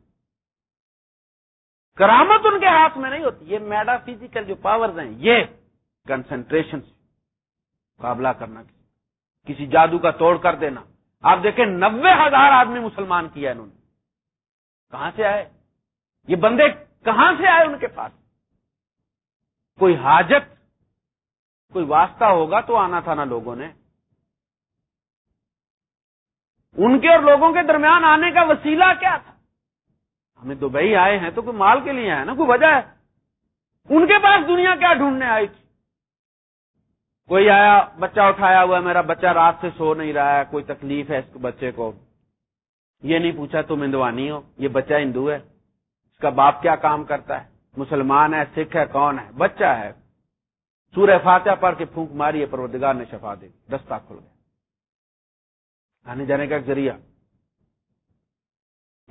کرامت ان کے ہاتھ میں نہیں ہوتی۔ یہ میڈا فزیکل جو پاورز ہیں، یہ کنسنٹریشن سے مقابلہ کرنا کسی جادو کا توڑ کر دینا۔ آپ دیکھیں نبے ہزار آدمی مسلمان کیا انہوں نے۔ کہاں سے آئے؟ یہ بندے کہاں سے آئے ان کے پاس؟ کوئی حاجت، کوئی واسطہ ہوگا تو آنا تھا نا لوگوں نے۔ ان کے اور لوگوں کے درمیان آنے کا وسیلہ کیا تھا؟ ہمیں دبئی آئے ہیں تو کوئی مال کے لیے آئے نا؟ کوئی وجہ ہے؟ ان کے پاس دنیا کیا ڈھونڈنے آئی تھی؟ کوئی آیا، بچہ اٹھایا ہوا ہے میرا، بچہ رات سے سو نہیں رہا ہے، کوئی تکلیف ہے اس بچے کو۔ یہ نہیں پوچھا تم ہندوانی ہو، یہ بچہ ہندو ہے، اس کا باپ کیا کام کرتا ہے؟ مسلمان ہے، سکھ ہے، کون ہے؟ بچہ ہے۔ سورہ فاتحہ پڑھ کے پھونک ماری ہے، پروردگار نے شفا دے دستہ کھل گیا۔ آنے جانے کا ایک ذریعہ۔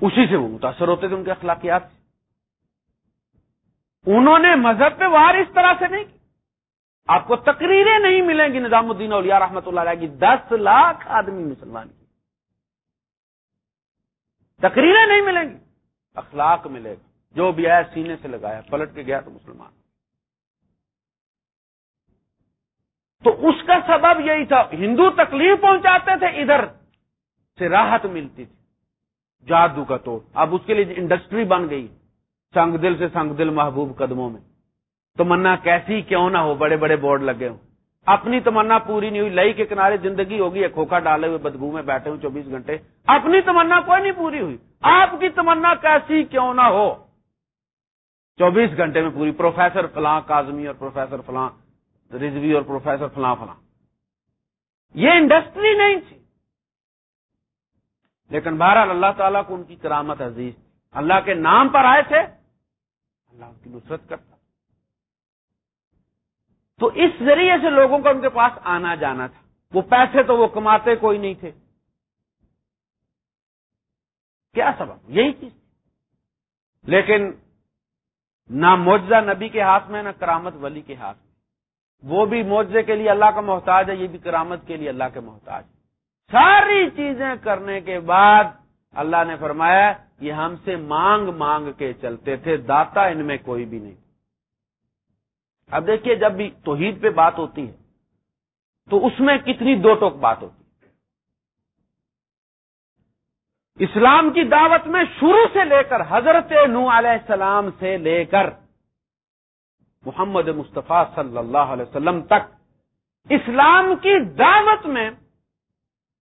اسی سے وہ متاثر ہوتے تھے ان کے اخلاقیات سے۔ انہوں نے مذہب پہ وار اس طرح سے نہیں کی۔ آپ کو تقریریں نہیں ملیں گی، نظام الدین اولیاء رحمت اللہ علیہ کی۔ دس لاکھ آدمی مسلمان کی تقریریں نہیں ملیں گی۔ اخلاق ملے گا۔ جو بھی آیا سینے سے لگایا، پلٹ کے گیا تو مسلمان۔ تو اس کا سبب یہی تھا۔ ہندو تکلیف پہنچاتے تھے، ادھر سے راحت ملتی تھی۔ جادو کا توڑ۔ اب اس کے لیے انڈسٹری بن گئی۔ سنگ دل سے سنگ دل محبوب قدموں میں۔ تمنا کیسی کیوں نہ ہو، بڑے بڑے بورڈ لگے ہوں۔ اپنی تمنا پوری نہیں ہوئی، لئی کے کنارے زندگی ہوگی، ایک کھوکھا ڈالے ہوئے بدگو میں بیٹھے ہوں چوبیس گھنٹے۔ اپنی تمنا کوئی نہیں پوری ہوئی۔ آپ کی تمنا کیسی کیوں نہ ہو؟ چوبیس گھنٹے میں پوری۔ پروفیسر فلاں کازمی اور پروفیسر فلاں رضوی اور پروفیسر فلاں فلاں۔ یہ انڈسٹری نہیں تھی۔ لیکن بہرحال اللہ تعالیٰ کو ان کی کرامت عزیز۔ اللہ کے نام پر آئے تھے۔ اللہ ان کی نصرت کرتا۔ تو اس ذریعے سے لوگوں کا ان کے پاس آنا جانا تھا۔ وہ پیسے تو وہ کماتے کوئی نہیں تھے۔ کیا سبب؟ یہی چیز۔ لیکن نہ موجزہ نبی کے ہاتھ میں، نہ کرامت ولی کے ہاتھ میں۔ وہ بھی معجزے کے لیے اللہ کا محتاج ہے، یہ بھی کرامت کے لیے اللہ کے محتاج ساری چیزیں کرنے کے بعد اللہ نے فرمایا، یہ ہم سے مانگ مانگ کے چلتے تھے، داتا ان میں کوئی بھی نہیں۔ اب دیکھیے جب بھی توحید پہ بات ہوتی ہے، تو اس میں کتنی دو ٹوک بات ہوتی ہے۔ اسلام کی دعوت میں شروع سے لے کر حضرت نو علیہ السلام سے لے کر محمد مصطفیٰ صلی اللہ علیہ وسلم تک، اسلام کی دعوت میں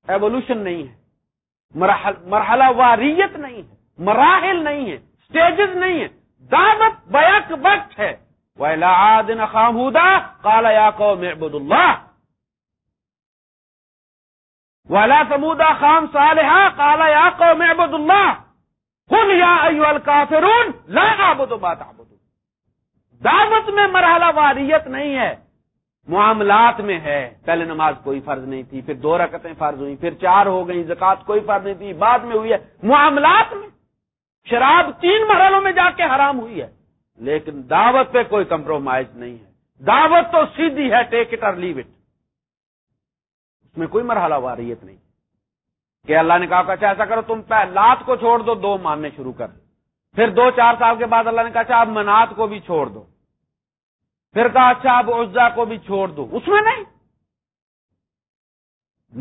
ایوولوشن نہیں ہے مرحلہ واریت نہیں ہے، مراحل نہیں ہے سٹیجز نہیں ہے، دعوت بیک وقت ہے۔ وَإِلَىٰ خام هُدَا قَالَ يَا قَوْمِ اعْبُدُ اللَّهِ وَلَا ثَمُودَ خَامْ صَالِحًا قَالَ يَا قَوْمِ اعْبُدُ اللَّهِ قُلْ يَا أَيُّهَا الْكَافِرُونَ لَا أَعْبُدُ مَا تَعْبُدُونَ دعوت میں مرحلہ واریت نہیں ہے معاملات میں ہے پہلے نماز کوئی فرض نہیں تھی پھر دو رکعتیں فرض ہوئی پھر چار ہو گئی زکات کوئی فرض نہیں تھی بعد میں ہوئی ہے معاملات میں شراب تین مرحلوں میں جا کے حرام ہوئی ہے لیکن دعوت پہ کوئی کمپرومائز نہیں ہے۔ دعوت تو سیدھی ہے ٹیک اٹ اور لیو اٹ اس میں کوئی مرحلہ واریت نہیں۔ کہ اللہ نے کہا کہ اچھا ایسا کرو، تم لات کو چھوڑ دو دو ماننے شروع کر۔ پھر دو چار سال کے بعد اللہ نے کہا اچھا اب منات کو بھی چھوڑ دو۔ پھر کہا اچھا اب عزا کو بھی چھوڑ دو۔ اس میں نہیں۔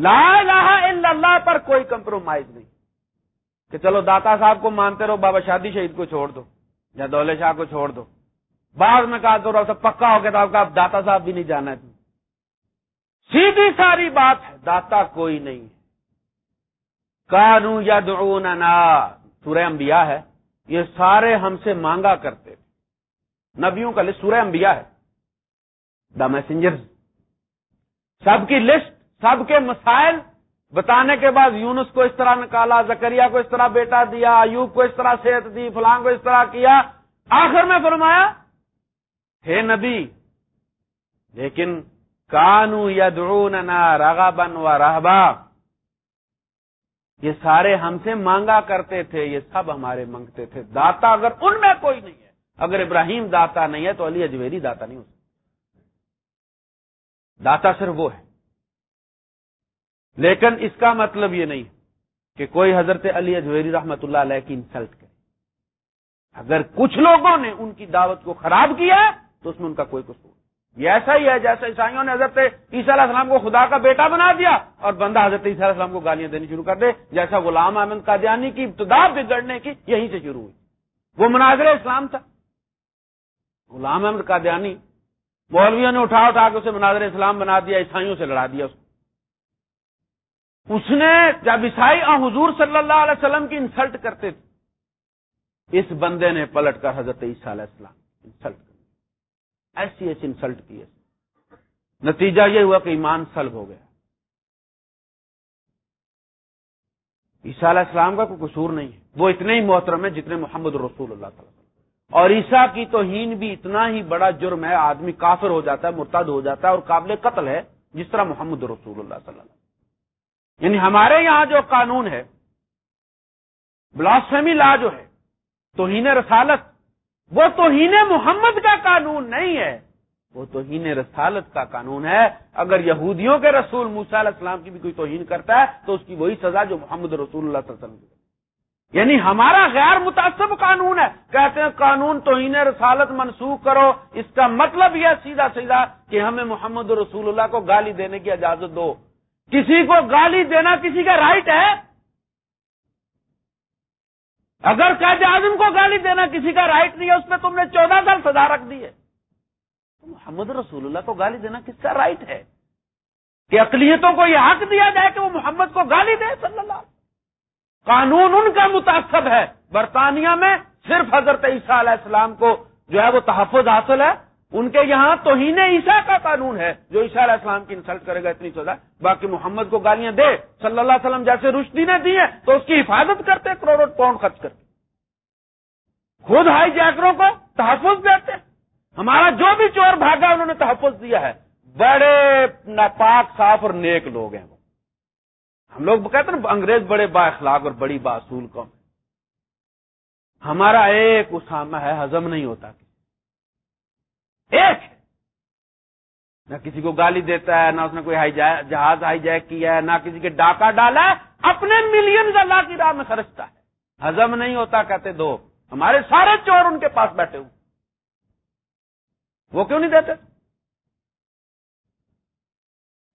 لا الہ الا اللہ پر کوئی کمپرومائز نہیں۔ کہ چلو داتا صاحب کو مانتے رہو، بابا شادی شہید کو چھوڑ دو۔ یا دولے شاہ کو چھوڑ دو۔ بعض میں کہا تو پکا ہو گیا تھا آپ کا داتا صاحب بھی نہیں جانا ہے۔ سیدھی ساری بات ہے، داتا کوئی نہیں ہے۔ کانو یا سورہ انبیاء ہے۔ یہ سارے ہم سے مانگا کرتے نبیوں کا لسٹ سورہ انبیاء ہے۔ دا میسنجر سب کی لسٹ سب کے مسائل بتانے کے بعد یونس کو اس طرح نکالا، زکریا کو اس طرح بیٹا دیا، ایوب کو اس طرح صحت دی فلان کو اس طرح کیا۔ آخر میں فرمایا ہے نبی، لیکن کانو یا رغبا و رہبا. یہ سارے ہم سے مانگا کرتے تھے، یہ سب ہمارے منگتے تھے۔ داتا اگر ان میں کوئی نہیں ہے، اگر ابراہیم داتا نہیں ہے تو علی اجویری داتا نہیں ہو سکتا۔ داتا صرف وہ ہے۔ لیکن اس کا مطلب یہ نہیں کہ کوئی حضرت علی اجویری رحمت اللہ علیہ کی انسلٹ کرے۔ اگر کچھ لوگوں نے ان کی دعوت کو خراب کیا تو اس میں ان کا کوئی قصور یہ ایسا ہی ہے جیسے عیسائیوں نے حضرت عیسیٰ علیہ السلام کو خدا کا بیٹا بنا دیا اور بندہ حضرت عیسیٰ علیہ السلام کو گالیاں دینی شروع کر دے، جیسا غلام احمد قادیانی کی ابتدا بگڑنے کی یہیں سے شروع ہوئی۔ وہ مناظر اسلام تھا۔ غلام احمد قادیانی مولویوں نے اٹھا اٹھا کے اسے مناظر اسلام بنا دیا، عیسائیوں سے لڑا دیا اس کو۔ اس نے جب عیسائی حضور صلی اللہ علیہ وسلم کی انسلٹ کرتے تھے، اس بندے نے پلٹ کر حضرت عیسیٰ علیہ السلام انسلٹ کر ایسی ایسی انسلٹ کی نتیجہ یہ ہوا کہ ایمان سلب ہو گیا۔ عیسیٰ علیہ السلام کا کوئی قصور نہیں ہے۔ وہ اتنے ہی محترم ہے جتنے محمد رسول اللہ تعالیٰ اور عیسیٰ کی توہین بھی اتنا ہی بڑا جرم ہے، آدمی کافر ہو جاتا ہے، مرتد ہو جاتا ہے اور قابل قتل ہے، جس طرح محمد رسول اللہ صلی اللہ علیہ یعنی ہمارے یہاں جو قانون ہے بلاسفیمی لا جو ہے، توہین رسالت، وہ توہین محمد کا قانون نہیں ہے۔ وہ توہین رسالت کا قانون ہے۔ اگر یہودیوں کے رسول موسا علیہ السلام کی بھی کوئی توہین کرتا ہے، تو اس کی وہی سزا جو محمد رسول اللہ صلی اللہ علیہ وسلم یعنی ہمارا غیر متاثب قانون ہے۔ کہتے ہیں قانون تو انہیں رسالت منسوخ کرو۔ اس کا مطلب یہ سیدھا سیدھا کہ ہمیں محمد رسول اللہ کو گالی دینے کی اجازت دو۔ کسی کو گالی دینا کسی کا رائٹ ہے؟ اگر قید اعظم کو گالی دینا کسی کا رائٹ نہیں ہے، اس میں تم نے چودہ سال سزا رکھ دی ہے۔ محمد رسول اللہ کو گالی دینا کس کا رائٹ ہے؟ کہ اقلیتوں کو یہ حق دیا جائے کہ وہ محمد کو گالی دے صلی اللہ قانون ان کا متاثب ہے۔ برطانیہ میں صرف حضرت عیسیٰ علیہ السلام کو جو ہے وہ تحفظ حاصل ہے۔ ان کے یہاں توہین عیسیٰ کا قانون ہے، جو عیسیٰ علیہ السلام کی انسلٹ کرے گا اتنی سزا، باقی محمد کو گالیاں دے، صلی اللہ علیہ وسلم جیسے رشدی نے دی ہے تو اس کی حفاظت کرتے، کروڑوں پاؤنڈ خرچ کرتے۔ خود ہائی جیکروں کو تحفظ دیتے۔ ہمارا جو بھی چور بھاگا انہوں نے تحفظ دیا ہے، بڑے ناپاک، صاف اور نیک لوگ ہیں وہ۔ ہم لوگ کہتے ہیں انگریز بڑے با اخلاق اور بڑی باصول قوم۔ ہمارا ایک اسامہ ہے ہزم نہیں ہوتا۔ ایک نہ کسی کو گالی دیتا ہے، نہ اس نے کوئی جہاز ہائی جیک کیا ہے، نہ کسی کے ڈاکہ ڈالا ہے، اپنے ملین اللہ کی راہ میں خرچتا ہے۔ ہزم نہیں ہوتا، کہتے دو۔ ہمارے سارے چور ان کے پاس بیٹھے ہوئے۔ وہ کیوں نہیں دیتے؟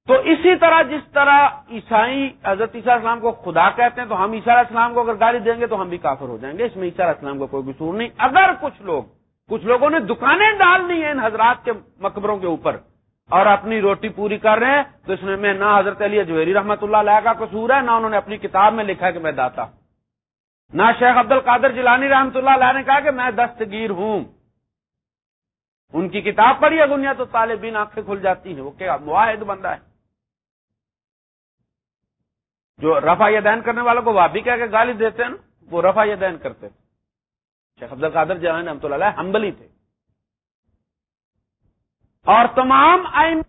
تو اسی طرح جس طرح عیسائی حضرت عیسیٰ اسلام کو خدا کہتے ہیں، تو ہم عیسیٰ اسلام کو اگر گالی دیں گے تو ہم بھی کافر ہو جائیں گے۔ اس میں عیسیٰ اسلام کو کوئی قصور نہیں۔ اگر کچھ لوگ کچھ لوگوں نے دکانیں ڈالنی ہیں ان حضرات کے مقبروں کے اوپر اور اپنی روٹی پوری کر رہے ہیں تو اس میں نہ حضرت علی جوہری رحمت اللہ علیہ کا قصور ہے، نہ انہوں نے اپنی کتاب میں لکھا کہ میں داتا نہ شیخ عبد القادر جیلانی رحمت اللہ علیہ نے کہا کہ میں دستگیر ہوں۔ ان کی کتاب پڑھی ہے، دنیا تو طالبین آنکھیں کھل جاتی ہیں۔ وہ کیا معاہد بندہ ہے؟ جو رفا دین کرنے والوں کو وابی کہہ کے گالی دیتے ہیں نا، وہ رفا دین کرتے تھے شیخ عبد القادر جیلانی رحمت اللہ ہمبلی تھے اور تمام آئین